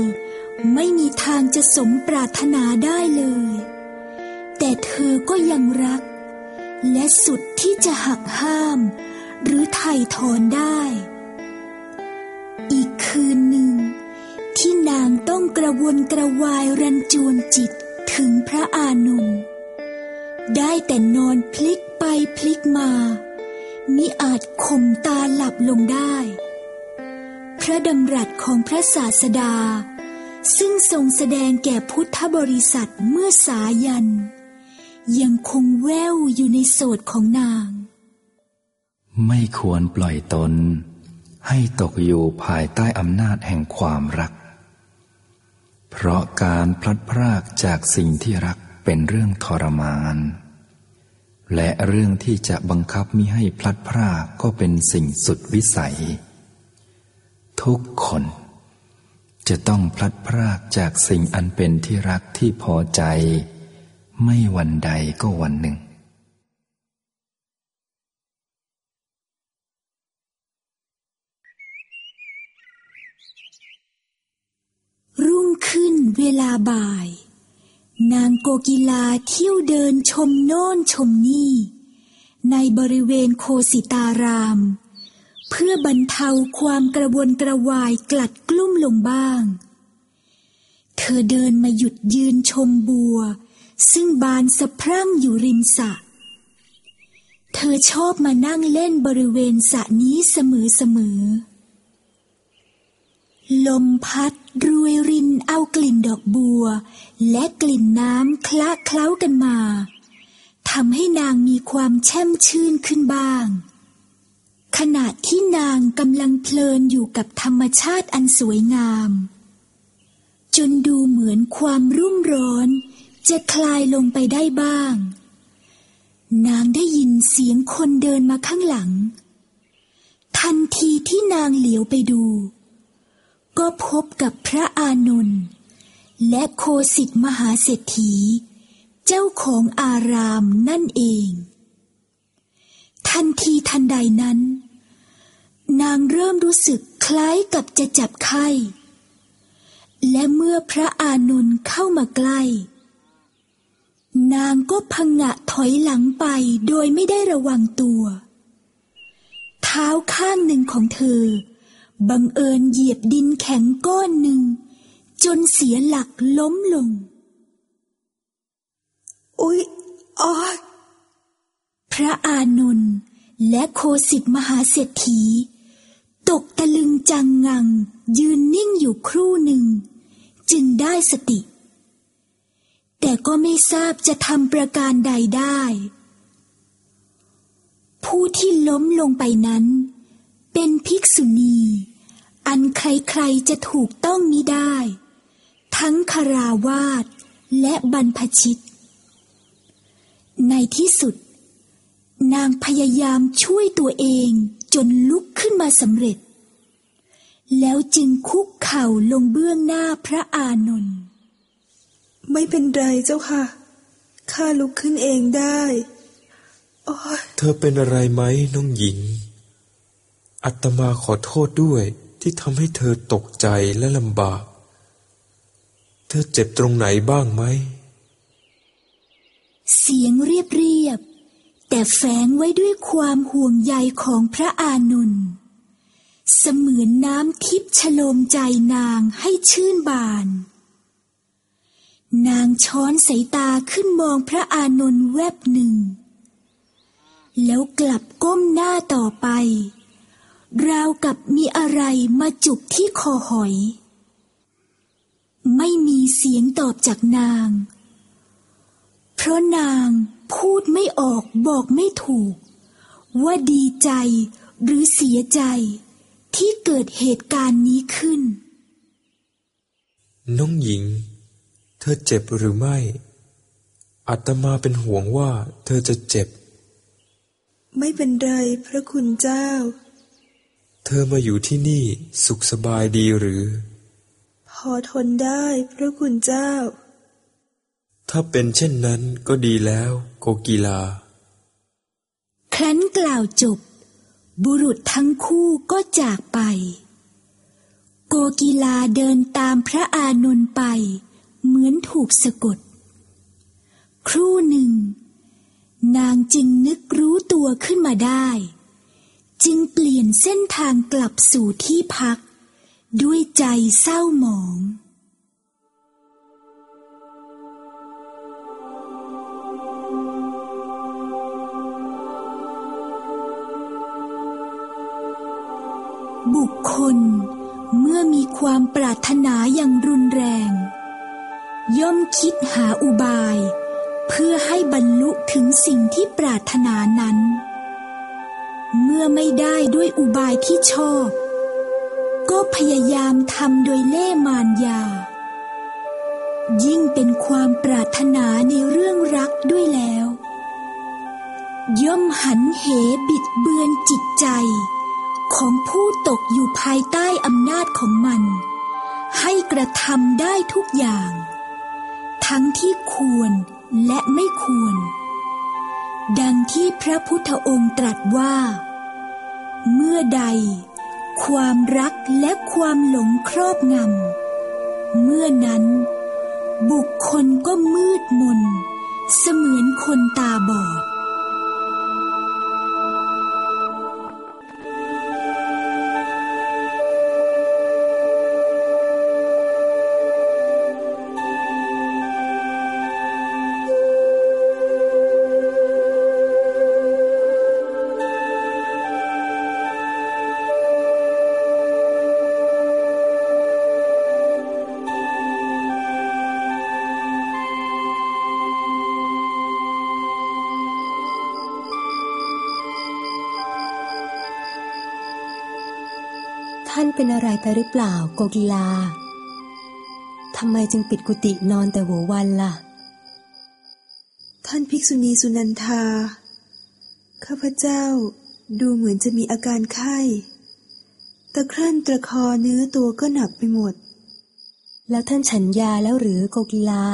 [SPEAKER 1] ไม่มีทางจะสมปรารถนาได้เลย แต่เธอก็ยังรัก และสุดที่จะหักห้าม หรือไถ่ถอนได้ อีกคืนหนึ่ง ที่นางต้องกระวนกระวายรันจวนจิตถึงพระอานนท์ได้แต่นอนพลิกไปพลิกมา มิอาจข่มตาหลับลงได้ พระดำรัสของพระศาสดา ซึ่งทรงแสดงแก่พุทธบริษัทเมื่อสายัน ยังคงแววอยู่ในโสดของนาง
[SPEAKER 4] ไม่ควรปล่อยตน ให้ตกอยู่ภายใต้อำนาจแห่งความรัก เพราะการพลัดพรากจากสิ่งที่รักเป็นเรื่องทรมาน และเรื่องที่จะบังคับมิให้พลัดพรากก็เป็นสิ่งสุดวิสัย ทุกคน จะต้องพลัดพรากจากสิ่งอันเป็นที่รักที่พอใจ ไม่วันใดก็วันหนึ่ง
[SPEAKER 1] รุ่งขึ้นเวลาบ่าย นางโกกีลาเที่ยวเดินชมโน่นชมนี่ ในบริเวณโคสิตาราม เพื่อบรรเทาความกระวนกระวายกลัดกลุ้มลงบ้าง เธอเดินมาหยุดยืนชมบัว ซึ่งบานสะพรั่งอยู่ริมสระเธอชอบมานั่งเล่นบริเวณสระนี้เสมอๆลมพัด รวยรินเอากลิ่นดอกบัว และกลิ่นน้ำคละเคล้ากันมาทำให้นางมีความแช่มชื่นขึ้นบ้าง ขณะที่นางกำลังเพลินอยู่กับธรรมชาติอันสวยงาม จนดูเหมือนความรุ่มร้อน จะคลายลงไปได้บ้าง นางได้ยินเสียงคนเดินมาข้างหลัง ทันทีที่นางเหลียวไปดู ก็พบกับพระอานนท์และโคสิทธมหาเศรษฐี เจ้าของอารามนั่นเอง ทันทีทันใดนั้น นางเริ่มรู้สึกคล้ายกับจะจับไข้ และเมื่อพระอานนท์เข้ามาใกล้ นางก็พังงะถอยหลังไปโดยไม่ได้ระวังตัว เท้าข้างหนึ่งของเธอ บังเอิญเหยียบดินแข็งก้อนหนึ่ง จนเสียหลักล้มลง
[SPEAKER 3] อุ๊ยอ๋อ
[SPEAKER 1] พระอานนท์และโคสิทธมหาเศรษฐี ตกตะลึงจังงัง ยืนนิ่งอยู่ครู่หนึ่ง จึงได้สติ แต่ก็ไม่ทราบจะทำประการใดได้ ผู้ที่ล้มลงไปนั้น เป็นภิกษุณี อันใครๆจะถูกต้องมิได้ ทั้งคาราวาสและบรรพชิต ในที่สุด นางพยายามช่วยตัวเองจนลุกขึ้นมาสำเร็จ แล้วจึงคุกเข่าลงเบื้องหน้าพระอานนท์
[SPEAKER 3] ไม่เป็นไรเจ้าค่ะ ข้าลุกขึ้นเองได้โอ้ย
[SPEAKER 2] เธอเป็นอะไรไหมน้องหญิง อัตมาขอโทษด้วยที่ทำให้เธอตกใจและลำบาก เธอเจ็บตรงไหนบ้างไหม
[SPEAKER 1] เสียงเรียบเรียบๆแต่แฝงไว้ด้วยความห่วงใยของพระอานนท์เสมือนน้ำทิพย์ชโลมใจนางให้ชื่นบาน นางช้อนสายตาขึ้นมองพระอานนท์แวบหนึ่ง แล้วกลับก้มหน้าต่อไป ราวกับมีอะไรมาจุกที่คอหอย ไม่มีเสียงตอบจากนาง เพราะนางพูดไม่ออกบอกไม่ถูก ว่าดีใจหรือเสียใจที่เกิดเหตุการณ์นี้ขึ้น
[SPEAKER 2] น้องหญิง เธอเจ็บหรือไม่อัตมาเป็นห่วงว่าเธอจะเจ็บ
[SPEAKER 3] ไม่เป็นไรพระคุณเจ้า
[SPEAKER 2] เธอมาอยู่ที่นี่สุขสบายดีหรือ
[SPEAKER 3] พอทนได้พระคุณเจ้า
[SPEAKER 2] ถ้าเป็นเช่นนั้นก็ดีแล้วโกกีลา
[SPEAKER 1] ครั้นกล่าวจบ บุรุษทั้งคู่ก็จากไป โกกีลาเดินตามพระอานนท์ไป เหมือนถูกสะกด ครู่หนึ่ง นางจึงนึกรู้ตัวขึ้นมาได้ จึงเปลี่ยนเส้นทางกลับสู่ที่พัก ด้วยใจเศร้าหมอง บุคคลเมื่อมีความปรารถนาอย่างรุนแรง ย่อมคิดหาอุบาย เพื่อให้บรรลุถึงสิ่งที่ปรารถนานั้น เมื่อไม่ได้ด้วยอุบายที่ชอบ ก็พยายามทำโดยเล่มารยา ยิ่งเป็นความปรารถนาในเรื่องรักด้วยแล้ว ย่อมหันเหบิดเบือนจิตใจ ของผู้ตกอยู่ภายใต้อำนาจของมัน ให้กระทำได้ทุกอย่าง ทั้งที่ควรและไม่ควร ดังที่พระพุทธองค์ตรัสว่า เมื่อใด ความรักและความหลงครอบงำ เมื่อนั้น บุคคลก็มืดมน เสมือนคนตาบอด
[SPEAKER 6] เป็นอะไรไปหรือเปล่าโกกีลาทำไมจึงปิดกุฏินอนแต่หัววันล่ะ
[SPEAKER 3] ท่านภิกษุณีสุนันทา ข้าพเจ้าดูเหมือนจะมีอาการไข้ตะครั่นตะคอเนื้อตัวก็หนักไปหมด
[SPEAKER 6] แล้วท่านฉันยาแล้วหรือโกกีลา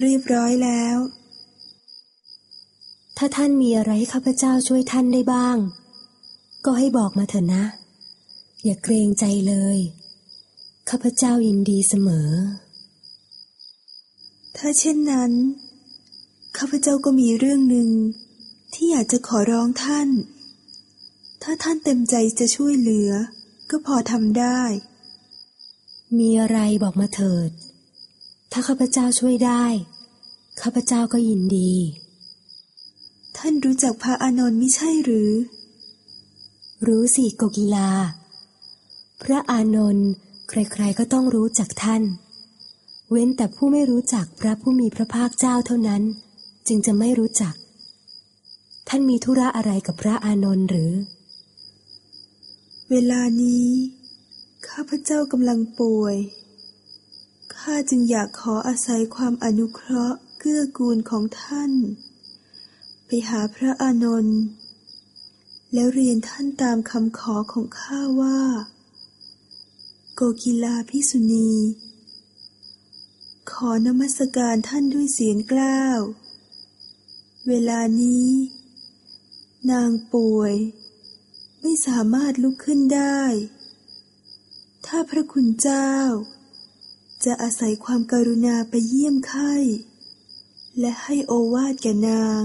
[SPEAKER 3] เรียบร้อยแล้ว
[SPEAKER 6] ถ้าท่านมีอะไรให้ข้าพเจ้าช่วยท่านได้บ้าง ก็ให้บอกมาเถอะนะ อย่าเกรงใจเลย ข้าพเจ้ายินดีเสมอ
[SPEAKER 3] ถ้าเช่นนั้น ข้าพเจ้าก็มีเรื่องหนึ่งที่อยากจะขอร้องท่าน ถ้าท่านเต็มใจจะช่วยเหลือ ก็พอทำได้
[SPEAKER 6] มีอะไรบอกมาเถิด ถ้าข้าพเจ้าช่วยได้ ข้าพเจ้าก็ยินดี
[SPEAKER 3] ท่านรู้จักพระอานนท์ไม่ใช่หรือ
[SPEAKER 6] รู้สิโกกีลา พระอานนท์ใครๆก็ต้องรู้จักท่าน เว้นแต่ผู้ไม่รู้จักพระผู้มีพระภาคเจ้าเท่านั้น จึงจะไม่รู้จัก ท่านมีธุระอะไรกับพระอานนท์หรือ
[SPEAKER 3] เวลานี้ ข้าพเจ้ากำลังป่วย ข้าจึงอยากขออาศัยความอนุเคราะห์เกื้อกูลของท่าน ไปหาพระอานนท์แล้วเรียนท่านตามคำขอของข้าว่า กกีลาพิสุณี ขอนมัสการท่านด้วยเสียงกล้าว เวลานี้ นางป่วย ไม่สามารถลุกขึ้นได้ ถ้าพระคุณเจ้า จะอาศัยความการุณาไปเยี่ยมไข้ และให้โอวาดแก่นาง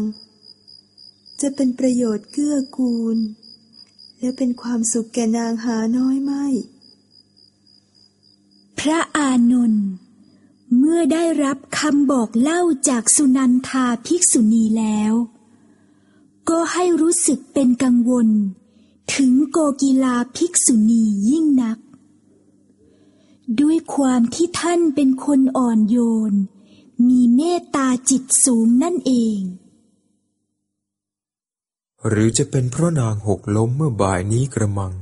[SPEAKER 3] จะเป็นประโยชน์เกื้อกูล และเป็นความสุขแก่นางหาน้อยไม่
[SPEAKER 1] พระอานนท์เมื่อได้รับคำบอกเล่าจากสุนันทาภิกษุณีแล้ว ก็ให้รู้สึกเป็นกังวล ถึงโกกีลาภิกษุณียิ่งนัก ด้วยความที่ท่านเป็นคนอ่อนโยน มีเมตตาจิตสูงนั่นเอง
[SPEAKER 2] หรือจะเป็นเพราะนางหกล้มเมื่อบ่ายนี้กระมัง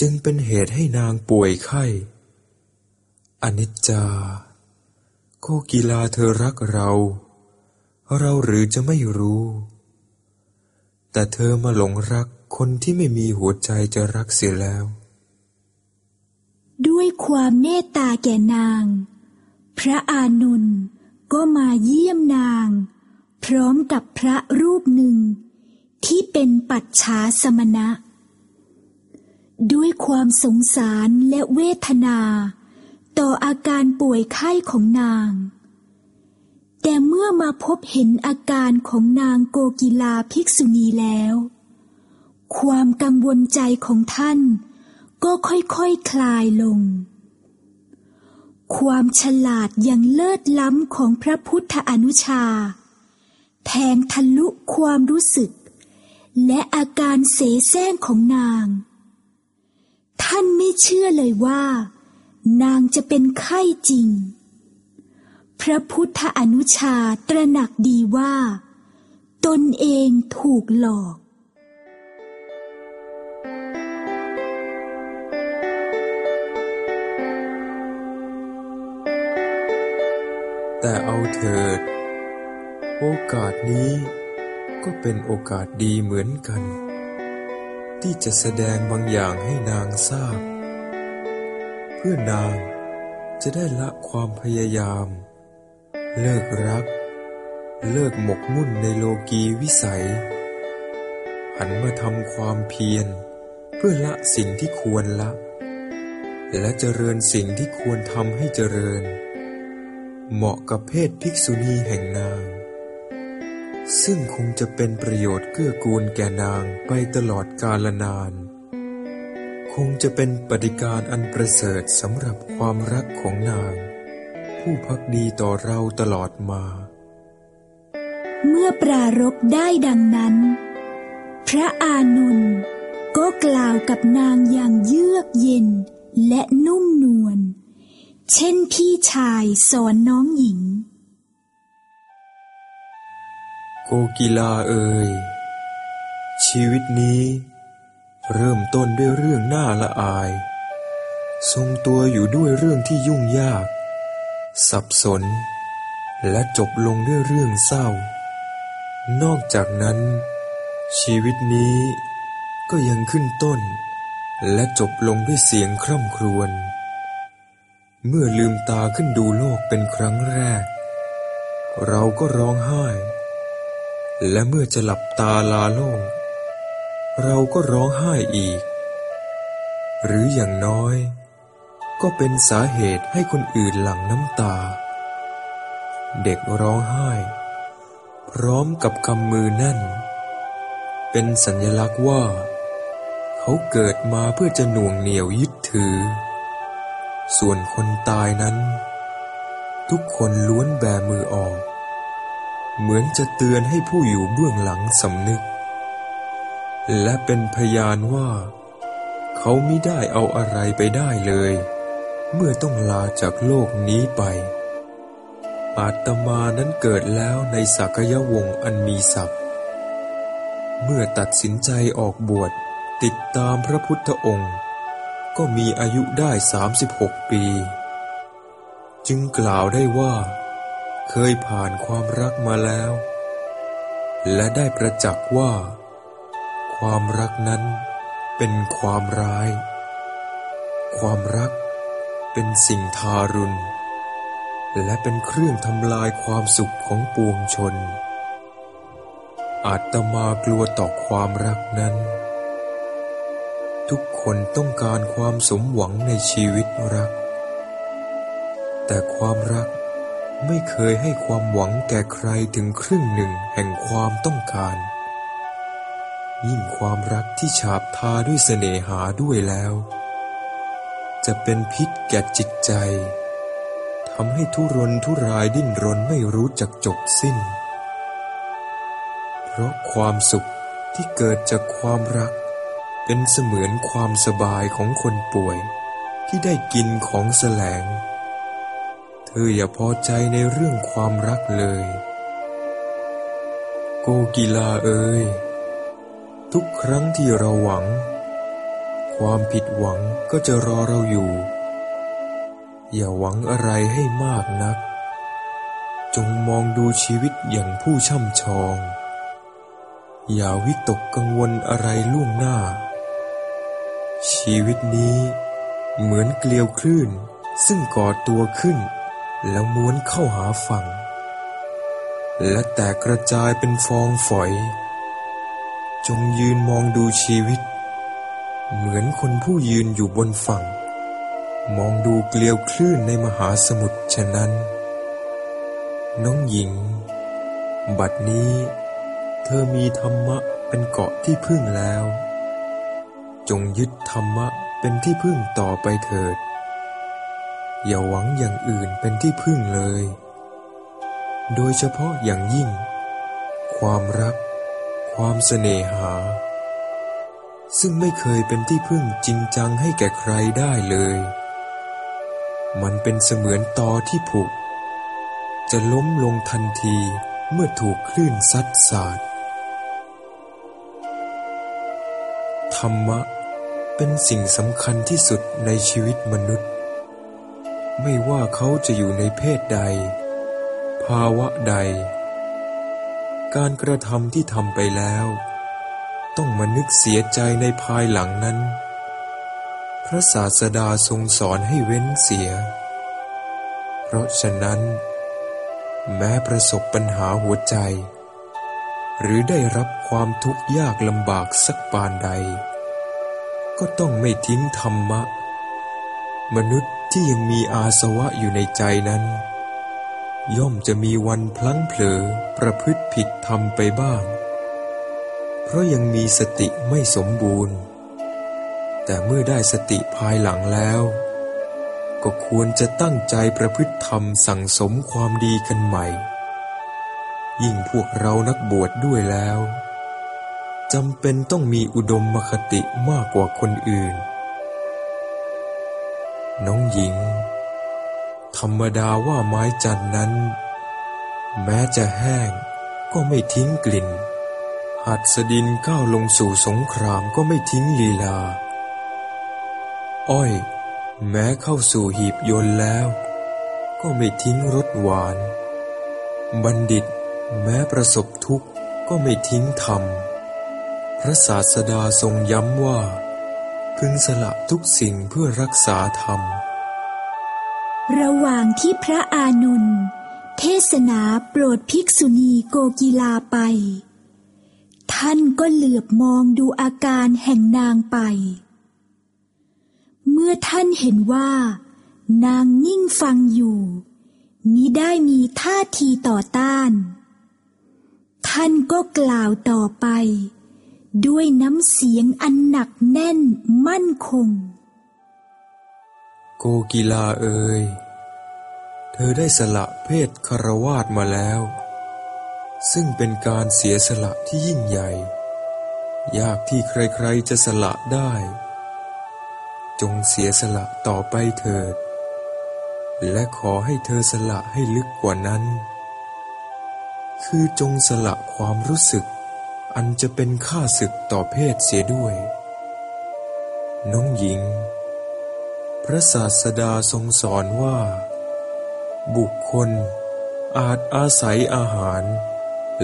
[SPEAKER 2] จึงเป็นเหตุให้นางป่วยไข้ อนิจจา โคกีลาเธอรักเรา เราหรือจะไม่รู้ แต่เธอมาหลงรักคนที่ไม่มีหัวใจจะรักเสียแล้ว
[SPEAKER 1] ด้วยความเมตตาแก่นาง พระอานนท์ก็มาเยี่ยมนาง พร้อมกับพระรูปหนึ่ง ที่เป็นปัจฉาสมณะ ด้วยความสงสารและเวทนา ต่ออาการป่วยไข้ของนาง แต่เมื่อมาพบเห็นอาการของนางโกกีลาภิกษุณีแล้ว ความกังวลใจของท่านก็ค่อยๆคคลายลง ความฉลาดอย่างเลิศล้ำของพระพุทธอนุชา แทงทะลุความรู้สึก และอาการเสแสร้งของนาง ท่านไม่เชื่อเลยว่า นางจะเป็นไข้จริง พระพุทธอนุชาตระหนักดีว่า ตนเองถูกหลอก
[SPEAKER 2] แต่เอาเถิด โอกาสนี้ก็เป็นโอกาสดีเหมือนกัน ที่จะแสดงบางอย่างให้นางทราบ เพื่อนางจะได้ละความพยายาม เลิกรัก เลิกหมกมุ่นในโลกีวิสัย หันมาทำความเพียร เพื่อละสิ่งที่ควรละ และเจริญสิ่งที่ควรทำให้เจริญ เหมาะกับเพศภิกษุณีแห่งนาง ซึ่งคงจะเป็นประโยชน์เกื้อกูลแก่นางไปตลอดกาลนาน คงจะเป็นปฏิการอันประเสริฐสำหรับความรักของนาง ผู้พักดีต่อเราตลอดมา
[SPEAKER 1] เมื่อปรารภได้ดังนั้น พระอานนก็กล่าวกับนางอย่างเยือกเย็นและนุ่มนวลเช่นพี่ชายสอนน้องหญิง
[SPEAKER 2] โกกีลาเอ่ยชีวิตนี้ เริ่มต้นด้วยเรื่องน่าละอาย ทรงตัวอยู่ด้วยเรื่องที่ยุ่งยาก สับสน และจบลงด้วยเรื่องเศร้า นอกจากนั้น ชีวิตนี้ก็ยังขึ้นต้น และจบลงด้วยเสียงคร่ำครวญเมื่อลืมตาขึ้นดูโลกเป็นครั้งแรก เราก็ร้องไห้ และเมื่อจะหลับตาลาโลก เราก็ร้องไห้อีก หรืออย่างน้อย ก็เป็นสาเหตุให้คนอื่นหลั่งน้ำตา เด็กร้องไห้ พร้อมกับกำมือแน่น เป็นสัญลักษณ์ว่า เขาเกิดมาเพื่อจะหน่วงเหนี่ยวยึดถือ ส่วนคนตายนั้น ทุกคนล้วนแบมือออก เหมือนจะเตือนให้ผู้อยู่เบื้องหลังสำนึก และเป็นพยานว่า เขาไม่ได้เอาอะไรไปได้เลย เมื่อต้องลาจากโลกนี้ไป อาตมานั้นเกิดแล้วในสักยวงศ์อันมีศักดิ์เมื่อตัดสินใจออกบวชติดตามพระพุทธองค์ ก็มีอายุได้ 36 ปี จึงกล่าวได้ว่า เคยผ่านความรักมาแล้ว และได้ประจักษ์ว่า ความรักนั้นเป็นความร้าย ความรักเป็นสิ่งทารุณ และเป็นเครื่องทำลายความสุขของปวงชน อาตมากลัวต่อความรักนั้น ทุกคนต้องการความสมหวังในชีวิตรัก แต่ความรัก ไม่เคยให้ความหวังแก่ใครถึงครึ่งหนึ่งแห่งความต้องการ ยิ่งความรักที่ฉาบทาด้วยเสน่หาด้วยแล้ว จะเป็นพิษแก่จิตใจทำให้ทุรนทุรายดิ้นรนไม่รู้จักจบสิ้น เพราะความสุขที่เกิดจากความรัก เป็นเสมือนความสบายของคนป่วย ที่ได้กินของแสลง ธออย่าพอใจในเรื่องความรักเลย โกกีลาเอ๋ยทุกครั้งที่เราหวัง ความผิดหวังก็จะรอเราอยู่ อย่าหวังอะไรให้มากนัก จงมองดูชีวิตอย่างผู้ช่ำชอง อย่าวิตกกังวลอะไรล่วงหน้า ชีวิตนี้เหมือนเกลียวคลื่นซึ่งก่อตัวขึ้น แล้วม้วนเข้าหาฝั่ง และแตกกระจายเป็นฟองฝอย จงยืนมองดูชีวิต เหมือนคนผู้ยืนอยู่บนฝั่ง มองดูเกลียวคลื่นในมหาสมุทรฉะนั้น น้องหญิง บัดนี้ เธอมีธรรมะเป็นเกาะที่พึ่งแล้ว จงยึดธรรมะเป็นที่พึ่งต่อไปเถิด อย่าหวังอย่างอื่นเป็นที่พึ่งเลย โดยเฉพาะอย่างยิ่ง ความรัก ความเสน่หา ซึ่งไม่เคยเป็นที่พึ่งจริงจังให้แก่ใครได้เลย มันเป็นเสมือนตอที่ผุจะล้มลงทันทีเมื่อถูกคลื่นซัดสาด ธรรมะเป็นสิ่งสำคัญที่สุดในชีวิตมนุษย์ ไม่ว่าเขาจะอยู่ในเพศใด ภาวะใด การกระทำที่ทำไปแล้ว ต้องมานึกเสียใจในภายหลังนั้น พระศาสดาทรงสอนให้เว้นเสีย เพราะฉะนั้น แม้ประสบปัญหาหัวใจ หรือได้รับความทุกข์ยากลำบากสักปานใด ก็ต้องไม่ทิ้งธรรมะ มนุษย์ ที่ยังมีอาสวะอยู่ในใจนั้น ย่อมจะมีวันพลั้งเผลอประพฤติผิดธรรมไปบ้าง เพราะยังมีสติไม่สมบูรณ์ แต่เมื่อได้สติภายหลังแล้ว ก็ควรจะตั้งใจประพฤติธรรมสั่งสมความดีกันใหม่ ยิ่งพวกเรานักบวชดด้วยแล้วจำเป็นต้องมีอุดมมคติมากกว่าคนอื่น น้องหญิง ธรรมดาว่าไม้จันนั้น แม้จะแห้งก็ไม่ทิ้งกลิ่น หัดสดินก้าวลงสู่สงครามก็ไม่ทิ้งลีลา อ้อย แม้เข้าสู่หีบยนต์แล้ว ก็ไม่ทิ้งรสหวาน บัณฑิตแม้ประสบทุกข์ก็ไม่ทิ้งธรรม พระศาสดาทรงย้ำว่า พึงสละทุกสิ่งเพื่อรักษาธรรม
[SPEAKER 1] ระหว่างที่พระอานุนเทศนาโปรดภิกษุณีโกกีลาไป ท่านก็เหลือบมองดูอาการแห่งนางไป เมื่อท่านเห็นว่า นางนิ่งฟังอยู่มิได้มีท่าทีต่อต้าน ท่านก็กล่าวต่อไป ด้วยน้ำเสียงอันหนักแน่นมั่นคง
[SPEAKER 2] โกกีลาเอ๋ยเธอได้สละเพศคารวาสมาแล้ว ซึ่งเป็นการเสียสละที่ยิ่งใหญ่ ยากที่ใครๆจะสละได้ จงเสียสละต่อไปเถิด และขอให้เธอสละให้ลึกกว่านั้น คือจงสละความรู้สึก อันจะเป็นค่าศึกต่อเพศเสียด้วย น้องหญิง พระศาสดาทรงสอนว่า บุคคลอาจอาศัยอาหาร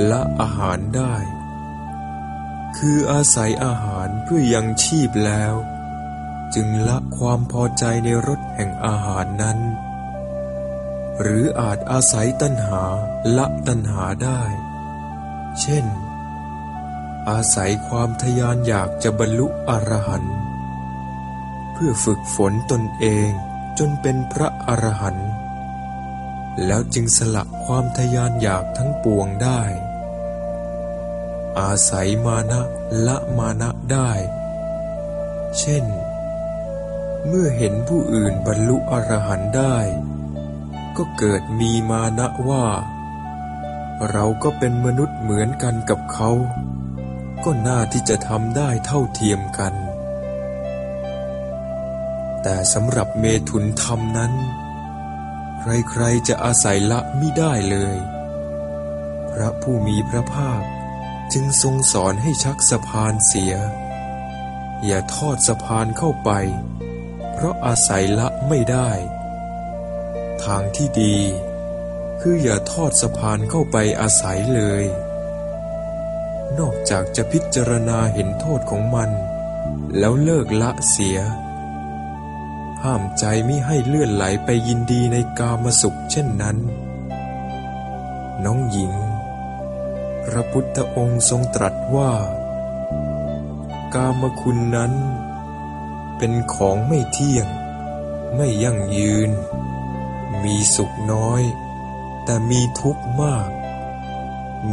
[SPEAKER 2] และอาหารได้ คืออาศัยอาหารเพื่อยังชีพแล้ว จึงละความพอใจในรสแห่งอาหารนั้น หรืออาจอาศัยตัณหาละตัณหาได้ เช่น อาศัยความทยานอยากจะบรรลุอรหันต์เพื่อฝึกฝนตนเองจนเป็นพระอรหันต์แล้วจึงสละความทยานอยากทั้งปวงได้ อาศัยมานะละมานะได้ เช่น เมื่อเห็นผู้อื่นบรรลุอรหันต์ได้ ก็เกิดมีมานะว่า เราก็เป็นมนุษย์เหมือนกันกับเขา ก็น่าที่จะทำได้เท่าเทียมกัน แต่สำหรับเมถุนธรรมนั้น ใครๆจะอาศัยละไม่ได้เลย พระผู้มีพระภาคจึงทรงสอนให้ชักสะพานเสีย อย่าทอดสะพานเข้าไป เพราะอาศัยละไม่ได้ ทางที่ดี คืออย่าทอดสะพานเข้าไปอาศัยเลย นอกจากจะพิจารณาเห็นโทษของมัน แล้วเลิกละเสีย ห้ามใจไม่ให้เลื่อนไหลไปยินดีในกามสุขเช่นนั้น น้องหญิง พระพุทธองค์ทรงตรัสว่า กามคุณนั้น เป็นของไม่เที่ยง ไม่ยั่งยืน มีสุขน้อย แต่มีทุกข์มาก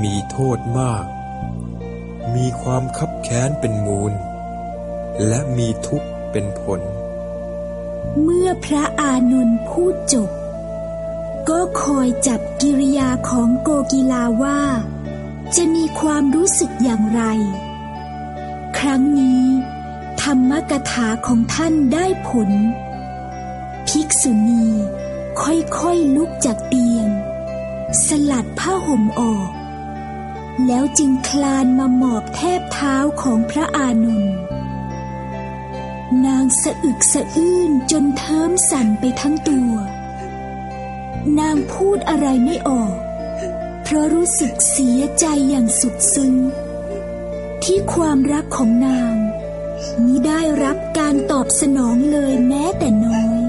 [SPEAKER 2] มีโทษมาก มีความคับแค้นเป็นมูล และมีทุกข์เป็นผล
[SPEAKER 1] เมื่อพระอานนท์พูดจบ ก็คอยจับกิริยาของโกกีลาว่า จะมีความรู้สึกอย่างไร ครั้งนี้ ธรรมกถาของท่านได้ผล ภิกษุณีค่อยๆลุกจากเตียง สลัดผ้าห่มออก แล้วจึงคลานมาหมอบแทบเท้าของพระอานนท์นางสะอึกสะอื้นจนเทิมสั่นไปทั้งตัว นางพูดอะไรไม่ออก เพราะรู้สึกเสียใจอย่างสุดซึ้ง ที่ความรักของนางมิได้รับการตอบสนองเลยแม้แต่น้อย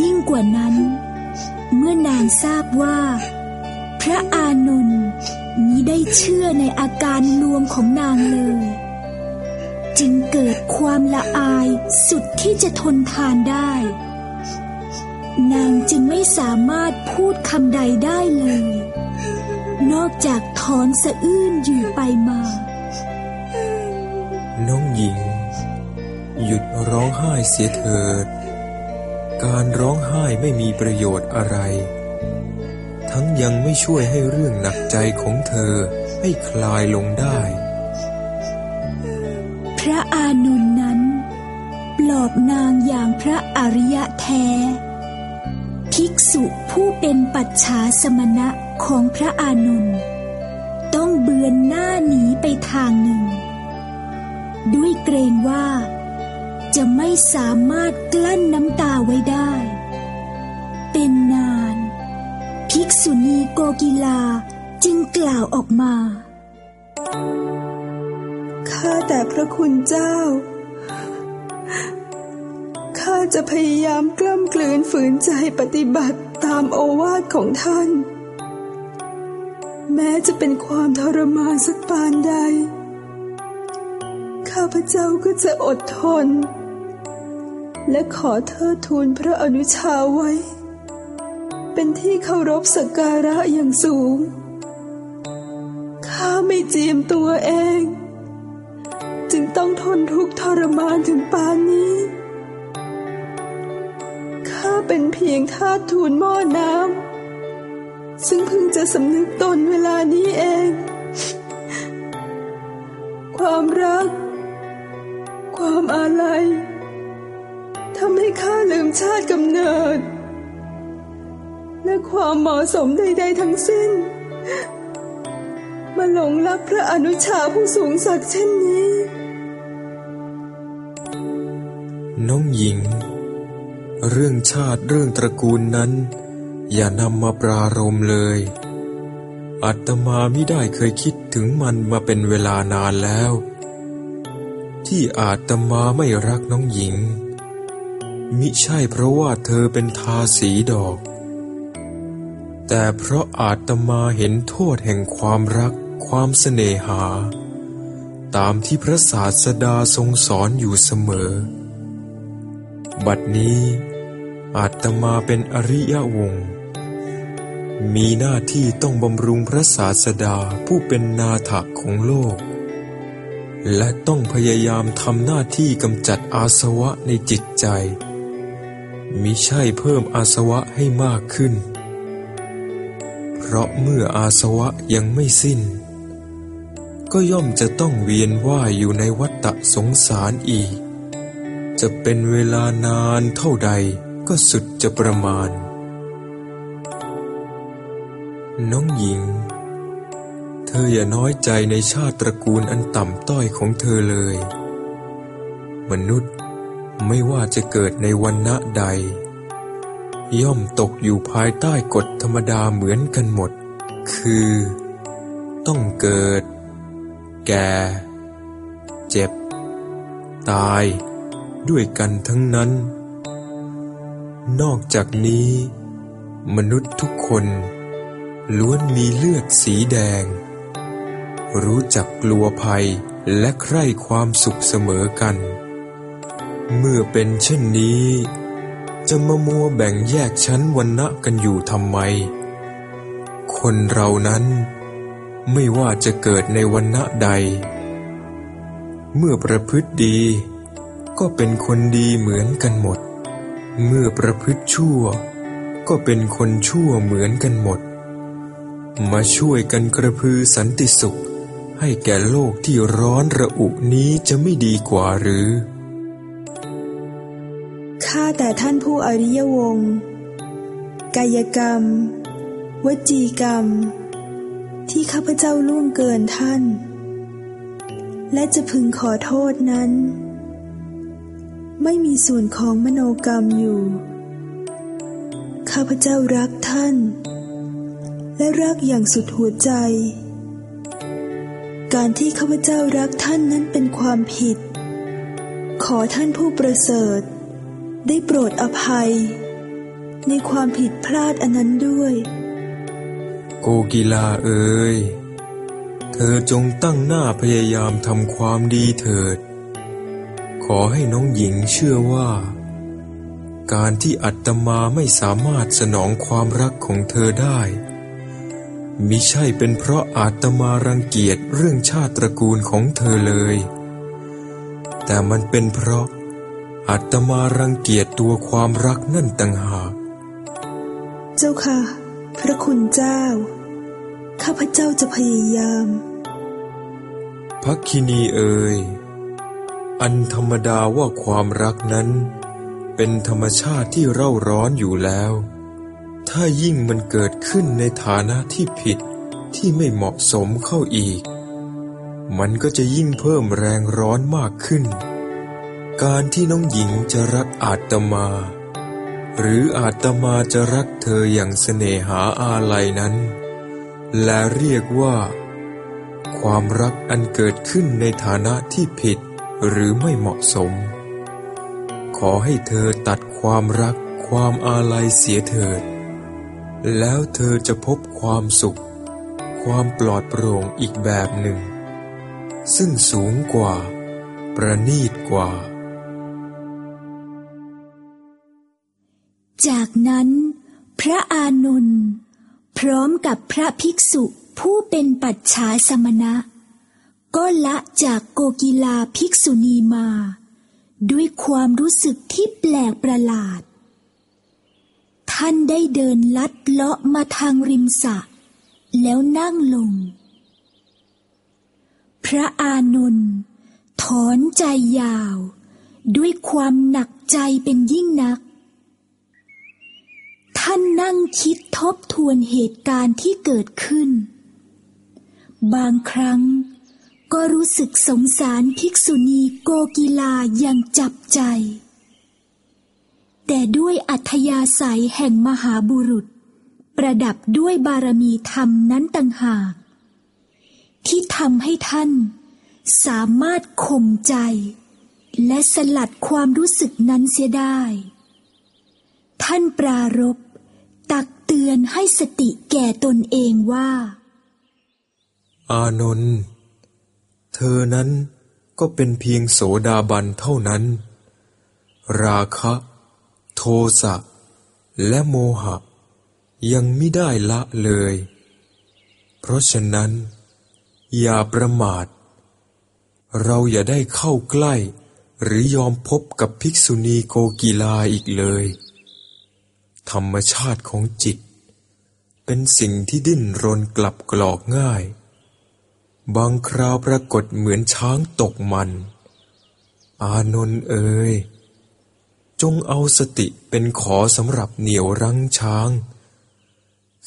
[SPEAKER 1] ยิ่งกว่านั้น เมื่อนางทราบว่า พระอานนท์ มิได้เชื่อในอาการลวงของนางเลย จึงเกิดความละอายสุดที่จะทนทานได้ นางจึงไม่สามารถพูดคำใดได้เลย นอกจากถอนสะอื้นอยู่ไปมา
[SPEAKER 2] น้องหญิง หยุดร้องไห้เสียเถิด การร้องไห้ไม่มีประโยชน์อะไร ทั้งยังไม่ช่วยให้เรื่องหนักใจของเธอให้คลายลงได้
[SPEAKER 1] พระอานนท์นั้น ปลอบนางอย่างพระอริยะแท้ ภิกษุผู้เป็นปัจฉาสมณะของพระอานนท์ต้องเบือนหน้าหนีไปทางหนึ่ง ด้วยเกรงว่า จะไม่สามารถกลั้นน้ำตาไว้ได้ เป็นนา ภิกษุณีโกกีลาจึงกล่าวออกมา
[SPEAKER 3] ข้าแต่พระคุณเจ้า ข้าจะพยายามกล้ำกลืนฝืนใจปฏิบัติตามโอวาทของท่าน แม้จะเป็นความทรมานสักปานใด ข้าพเจ้าก็จะอดทน และขอเทิดทูนพระอนุชาไว้ เป็นที่เคารพสักการะอย่างสูง ข้าไม่เจียมตัวเอง จึงต้องทนทุกข์ทรมานถึงปานนี้ ข้าเป็นเพียงทาสทูลหม้อน้ำซึ่งเพิ่งจะสำนึกตนเวลานี้เอง ความรัก ความอาลัยทำให้ข้าลืมชาติกำเนิด และความเหมาะสมใด ๆ ทั้งสิ้น มาหลงรักพระอนุชาผู้สูงศักดิ์เช่นนี้
[SPEAKER 2] น้องหญิง เรื่องชาติเรื่องตระกูลนั้น อย่านำมาปรารมเลย อัตมาไม่ได้เคยคิดถึงมันมาเป็นเวลานานแล้ว ที่อาตมาไม่รักน้องหญิง มิใช่เพราะว่าเธอเป็นทาสีดอก แต่เพราะอาตมาเห็นโทษแห่งความรักความเสน่หา ตามที่พระศาสดาทรงสอนอยู่เสมอ บัดนี้อาตมาเป็นอริยวงศ์มีหน้าที่ต้องบำรุงพระศาสดาผู้เป็นนาถของโลก และต้องพยายามทำหน้าที่กำจัดอาสวะในจิตใจมิใช่เพิ่มอาสวะให้มากขึ้น เพราะเมื่ออาสวะยังไม่สิ้น ก็ย่อมจะต้องเวียนว่ายอยู่ในวัฏฏะสงสารอีก จะเป็นเวลานานเท่าใดก็สุดจะประมาณ น้องหญิง เธออย่าน้อยใจในชาติตระกูลอันต่ำต้อยของเธอเลย มนุษย์ไม่ว่าจะเกิดในวันณะใด ย่อมตกอยู่ภายใต้กฎธรรมดาเหมือนกันหมด คือ ต้องเกิด แก่ เจ็บ ตาย ด้วยกันทั้งนั้น นอกจากนี้ มนุษย์ทุกคน ล้วนมีเลือดสีแดง รู้จักกลัวภัยและใคร่ความสุขเสมอกัน เมื่อเป็นเช่นนี้ จะมามัวแบ่งแยกชั้นวันณะกันอยู่ทำไม คนเรานั้นไม่ว่าจะเกิดในวันณะใด เมื่อประพฤติดี ก็เป็นคนดีเหมือนกันหมด เมื่อประพฤติชั่ว ก็เป็นคนชั่วเหมือนกันหมด มาช่วยกันกระพือสันติสุข ให้แก่โลกที่ร้อนระอุนี้จะไม่ดีกว่าหรือ
[SPEAKER 3] ข้าแต่ท่านผู้อริยวงศ์กายกรรม วจีกรรม ที่ข้าพเจ้าล่วงเกินท่าน และจะพึงขอโทษนั้น ไม่มีส่วนของมโนกรรมอยู่ ข้าพเจ้ารักท่าน และรักอย่างสุดหัวใจ การที่ข้าพเจ้ารักท่านนั้นเป็นความผิด ขอท่านผู้ประเสริฐ ได้โปรดอภัย ในความผิดพลาดอันนั้นด้วย
[SPEAKER 2] โกกีลาเอ๋ย เธอจงตั้งหน้าพยายามทำความดีเถิด ขอให้น้องหญิงเชื่อว่า การที่อัตมาไม่สามารถสนองความรักของเธอได้มิใช่เป็นเพราะอาตมารังเกียจเรื่องชาติตระกูลของเธอเลย แต่มันเป็นเพราะ อาตมารังเกียจตัวความรักนั่นต่างหาก
[SPEAKER 3] เจ้าค่ะ พระคุณเจ้า ข้าพเจ้าจะพยายาม
[SPEAKER 2] พักคินีเอ่ยอันธรรมดาว่าความรักนั้น เป็นธรรมชาติที่เร่าร้อนอยู่แล้ว ถ้ายิ่งมันเกิดขึ้นในฐานะที่ผิดที่ไม่เหมาะสมเข้าอีก มันก็จะยิ่งเพิ่มแรงร้อนมากขึ้น การที่น้องหญิงจะรักอาตมา หรืออาตมาจะรักเธออย่างเสน่หาอาลัยนั้น และเรียกว่า ความรักอันเกิดขึ้นในฐานะที่ผิดหรือไม่เหมาะสม ขอให้เธอตัดความรักความอาลัยเสียเถิด แล้วเธอจะพบความสุข ความปลอดโปร่งอีกแบบหนึ่ง ซึ่งสูงกว่า ประณีตกว่า
[SPEAKER 1] จากนั้น พระอานนท์พร้อมกับพระภิกษุผู้เป็นปัจฉาสมณะ ก็ละจากโกกีลาภิกษุณีมา ด้วยความรู้สึกที่แปลกประหลาด ท่านได้เดินลัดเลาะมาทางริมสระแล้วนั่งลง พระอานนท์ถอนใจยาว ด้วยความหนักใจเป็นยิ่งนัก ท่านนั่งคิดทบทวนเหตุการณ์ที่เกิดขึ้น บางครั้งก็รู้สึกสงสารภิกษุณีโกกีลาอย่างจับใจ แต่ด้วยอัธยาศัยแห่งมหาบุรุษ ประดับด้วยบารมีธรรมนั้นต่างหาก ที่ทำให้ท่านสามารถข่มใจ และสลัดความรู้สึกนั้นเสียได้ ท่านปรารบ ตักเตือนให้สติแก่ตนเองว่า
[SPEAKER 2] อานนท์เธอนั้นก็เป็นเพียงโสดาบันเท่านั้น ราคะ โทสะ และโมหะ ยังไม่ได้ละเลย เพราะฉะนั้น อย่าประมาท เราอย่าได้เข้าใกล้ หรือยอมพบกับภิกษุณีโกกีลาอีกเลย ธรรมชาติของจิต เป็นสิ่งที่ดิ้นรนกลับกรอกง่าย บางคราวปรากฏเหมือนช้างตกมัน อานนท์เอยจงเอาสติเป็นขอสำหรับเหนี่ยวรั้งช้าง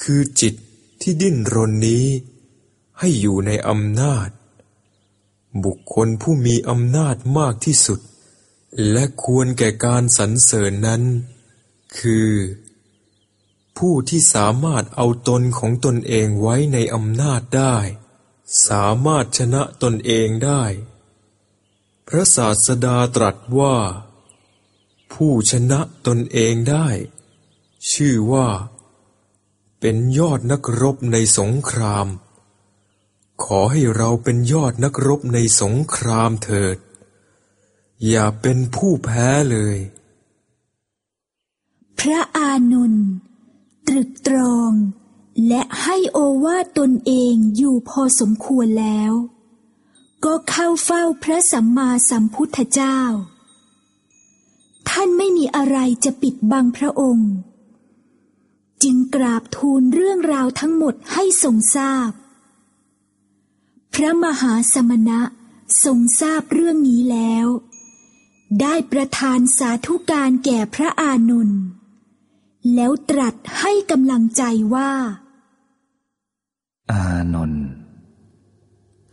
[SPEAKER 2] คือจิตที่ดิ้นรนนี้ให้อยู่ในอำนาจ บุคคลผู้มีอำนาจมากที่สุด และควรแก่การสรรเสริญนั้น คือ ผู้ที่สามารถเอาตนของตนเองไว้ในอำนาจได้ สามารถชนะตนเองได้ พระศาสดาตรัสว่า ผู้ชนะตนเองได้ ชื่อว่า เป็นยอดนักรบในสงคราม ขอให้เราเป็นยอดนักรบในสงครามเถิด อย่าเป็นผู้แพ้เลย
[SPEAKER 1] พระอานนท์ ตรึกตรอง และให้โอวาตนเองอยู่พอสมควรแล้ว ก็เข้าเฝ้าพระสัมมาสัมพุทธเจ้า ท่านไม่มีอะไรจะปิดบังพระองค์ จึงกราบทูลเรื่องราวทั้งหมดให้ทรงทราบ พระมหาสมณะทรงทราบเรื่องนี้แล้ว ได้ประทานสาธุการแก่พระอานนท์ แล้วตรัสให้กำลังใจว่า
[SPEAKER 4] อานนท์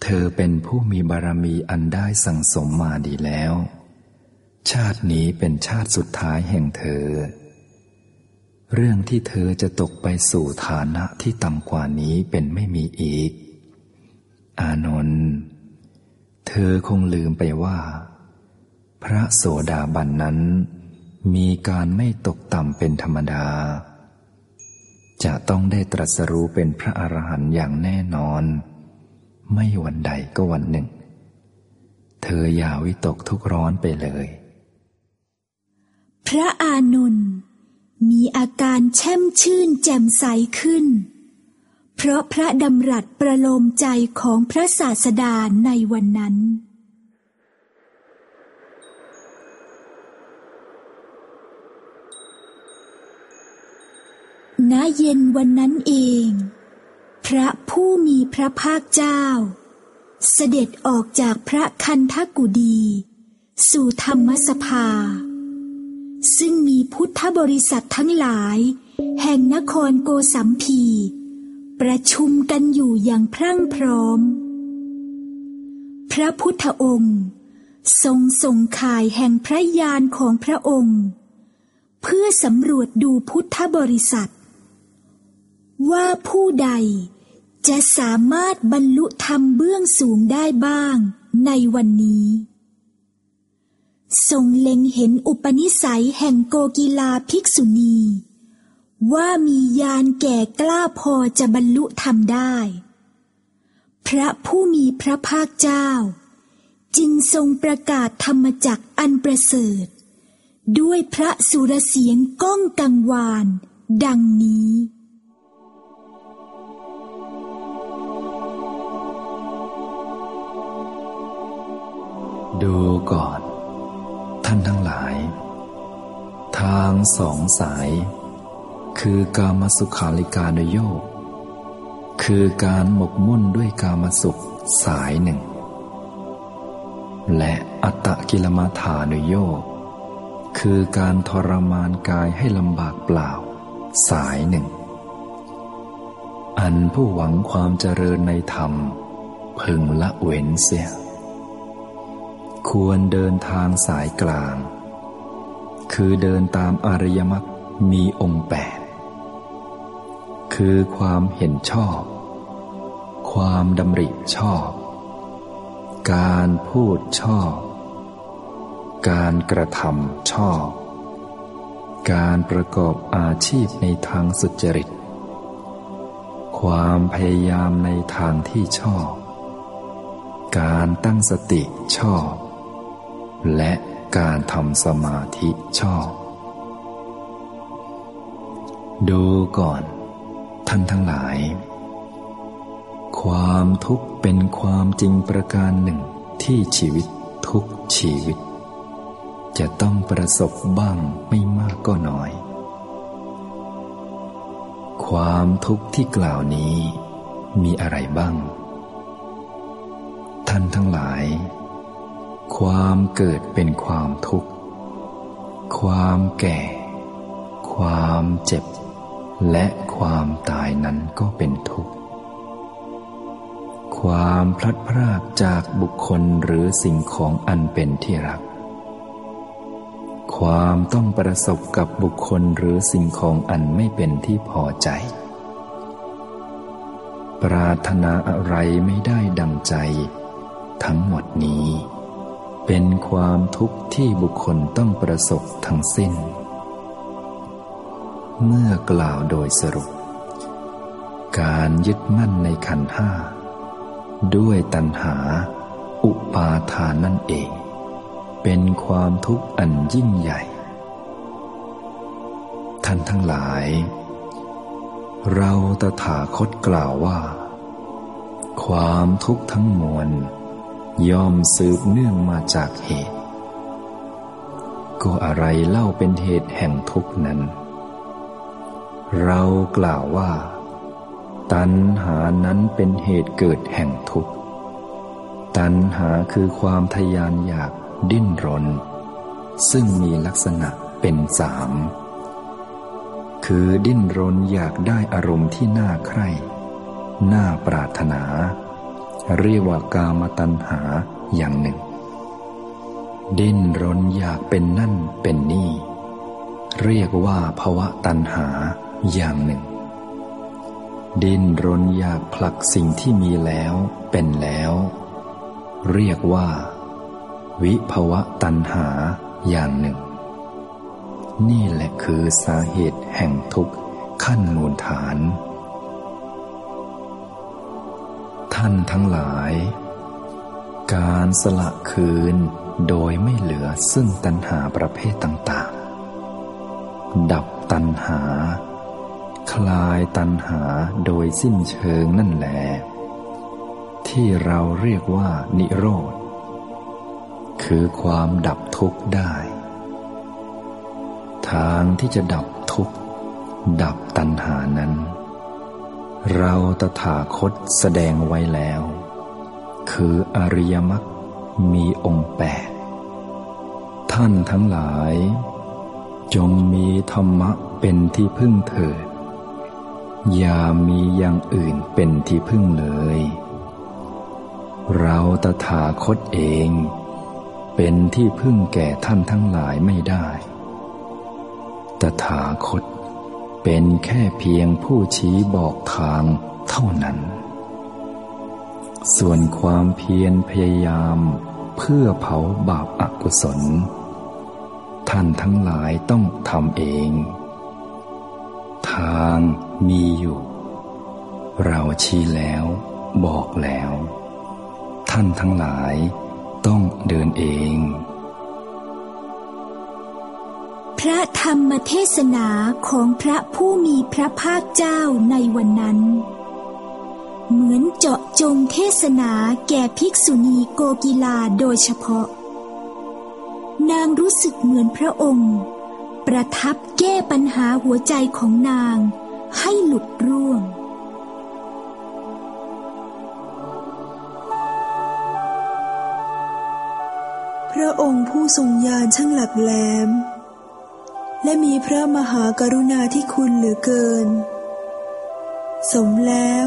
[SPEAKER 4] เธอเป็นผู้มีบารมีอันได้สั่งสมมาดีแล้ว ชาตินี้เป็นชาติสุดท้ายแห่งเธอ เรื่องที่เธอจะตกไปสู่ฐานะที่ต่ำกว่านี้เป็นไม่มีอีก อานนท์เธอคงลืมไปว่า พระโสดาบันนั้น มีการไม่ตกต่ำเป็นธรรมดา จะต้องได้ตรัสรู้เป็นพระอรหันต์อย่างแน่นอน ไม่วันใดก็วันหนึ่ง เธออย่าวิตกทุกร้อนไปเลย
[SPEAKER 1] พระอานนท์มีอาการแช่มชื่นแจ่มใสขึ้น เพราะพระดำรัสประโลมใจของพระศาสดาในวันนั้น ณเย็นวันนั้นเอง พระผู้มีพระภาคเจ้า เสด็จออกจากพระคันธกุดี สู่ธรรมสภา ซึ่งมีพุทธบริษัททั้งหลาย แห่งนครโกสัมพี ประชุมกันอยู่อย่างพรั่งพร้อม พระพุทธองค์ทรงส่งข่ายแห่งพระยานของพระองค์ เพื่อสำรวจดูพุทธบริษัท ว่าผู้ใดจะสามารถบรรลุธรรมเบื้องสูงได้บ้างในวันนี้ ทรงเล็งเห็นอุปนิสัยแห่งโกกีลาภิกษุณี ว่ามียานแก่กล้าพอจะบรรลุธรรมได้ พระผู้มีพระภาคเจ้า จึงทรงประกาศธรรมจักอันประเสริฐ ด้วยพระสุรเสียงก้องกังวาน ดังนี้
[SPEAKER 4] ดูก่อน ท่านทั้งหลาย ทางสองสาย คือกามสุขาลิกาโดยโยกคือการหมกมุ่นด้วยกามสุขสายหนึ่ง และอัตตกิลมัฐานุโยกคือการทรมานกายให้ลำบากเปล่า สายหนึ่ง อันผู้หวังความเจริญในธรรม พึงละเว้นเสีย ควรเดินทางสายกลาง คือเดินตามอริยมรรคมีองค์แปดคือความเห็นชอบ ความดำริชอบ การพูดชอบ การกระทำชอบ การประกอบอาชีพในทางสุจริต ความพยายามในทางที่ชอบ การตั้งสติชอบ และการทำสมาธิชอบ ดูก่อน ท่านทั้งหลาย ความทุกข์เป็นความจริงประการหนึ่งที่ชีวิตทุกชีวิต จะต้องประสบบ้างไม่มากก็น้อย ความทุกข์ที่กล่าวนี้มีอะไรบ้าง ท่านทั้งหลาย ความเกิดเป็นความทุกข์ ความแก่ ความเจ็บ และความตายนั้นก็เป็นทุกข์ ความพลัดพรากจากบุคคลหรือสิ่งของอันเป็นที่รัก ความต้องประสบกับบุคคลหรือสิ่งของอันไม่เป็นที่พอใจ ปรารถนาอะไรไม่ได้ดังใจ ทั้งหมดนี้ เป็นความทุกข์ที่บุคคลต้องประสบทั้งสิ้น เมื่อกล่าวโดยสรุป การยึดมั่นในขันห้า ด้วยตัณหา อุปาทานนั่นเอง เป็นความทุกข์อันยิ่งใหญ่ ท่านทั้งหลาย เราตถาคตกล่าวว่า ความทุกข์ทั้งมวล ย่อมสืบเนื่องมาจากเหตุ ก็อะไรเล่าเป็นเหตุแห่งทุกนั้น เรากล่าวว่า ตัณหานั้นเป็นเหตุเกิดแห่งทุกข์ ตัณหาคือความทยานอยากดิ้นรน ซึ่งมีลักษณะเป็นสาม คือดิ้นรนอยากได้อารมณ์ที่น่าใคร่ น่าปรารถนา เรียกว่ากามตัณหาอย่างหนึ่ง ดิ้นรนอยากเป็นนั่นเป็นนี่ เรียกว่าภวะตัณหาอย่างหนึ่ง ดิ้นรนอยากผลักสิ่งที่มีแล้วเป็นแล้ว เรียกว่า วิภวะตัณหาอย่างหนึ่ง นี่แหละคือสาเหตุแห่งทุกข์ขั้นมูลฐาน ท่านทั้งหลาย การสละคืนโดยไม่เหลือซึ่งตัณหาประเภทต่างๆ ดับตัณหา คลายตัณหาโดยสิ้นเชิงนั่นแหละที่เราเรียกว่านิโรธ คือความดับทุกข์ได้ ทางที่จะดับทุกข์ ดับตัณหานั้น เราตถาคตแสดงไว้แล้ว คืออริยมรรคมีองค์แปดท่านทั้งหลาย จงมีธรรมะเป็นที่พึ่งเถิด อย่ามีอย่างอื่นเป็นที่พึ่งเลย เราตถาคตเอง เป็นที่พึ่งแก่ท่านทั้งหลายไม่ได้ ตถาคต เป็นแค่เพียงผู้ชี้บอกทางเท่านั้น ส่วนความเพียรพยายามเพื่อเผาบาปอากุศล ท่านทั้งหลายต้องทำเอง ทางมีอยู่ เราชี้แล้วบอกแล้ว ท่านทั้งหลายต้องเดินเอง
[SPEAKER 1] พระธรรมเทศนาของพระผู้มีพระภาคเจ้าในวันนั้น เหมือนเจาะจงเทศนาแก่ภิกษุณีโกกีลาโดยเฉพาะ นางรู้สึกเหมือนพระองค์ ประทับแก้ปัญหาหัวใจของนางให้หลุดร่วง
[SPEAKER 3] พระองค์ผู้ทรงญาณช่างหลักแหลม และมีพระมหากรุณาธิคุณเหลือเกิน สมแล้ว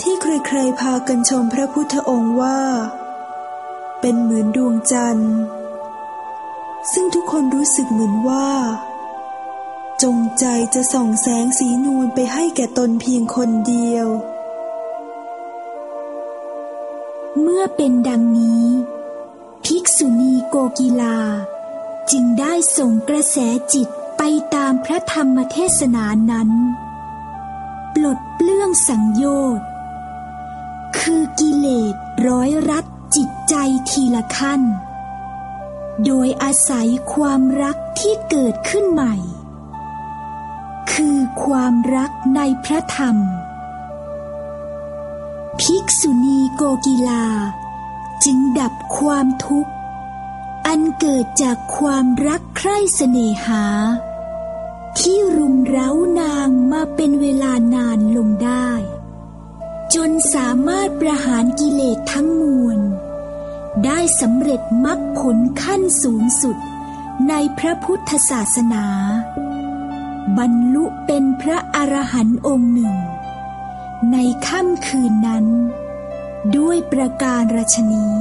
[SPEAKER 3] ที่ใครๆพากันชมพระพุทธองค์ว่า เป็นเหมือนดวงจันทร์ ซึ่งทุกคนรู้สึกเหมือนว่า จงใจจะส่องแสงสีนูนไปให้แก่ตนเพียงคนเดียว
[SPEAKER 1] เมื่อเป็นดังนี้ ภิกษุณีโกกีลา จึงได้ส่งกระแสจิตไปตามพระธรรมเทศนานั้น ปลดเปลื้องสังโยชน์คือกิเลสร้อยรัดจิตใจทีละขั้น โดยอาศัยความรักที่เกิดขึ้นใหม่ คือความรักในพระธรรม ภิกษุณีโกกีลา จึงดับความทุกข์ อันเกิดจากความรักใคร่เสน่หา ที่รุมเร้านางมาเป็นเวลานานลงได้ จนสามารถประหารกิเลสทั้งมวล ได้สำเร็จมรรคผลขั้นสูงสุดในพระพุทธศาสนา บรรลุเป็นพระอรหันต์องค์หนึ่ง ในค่ำคืนนั้น ด้วยประการราชนี้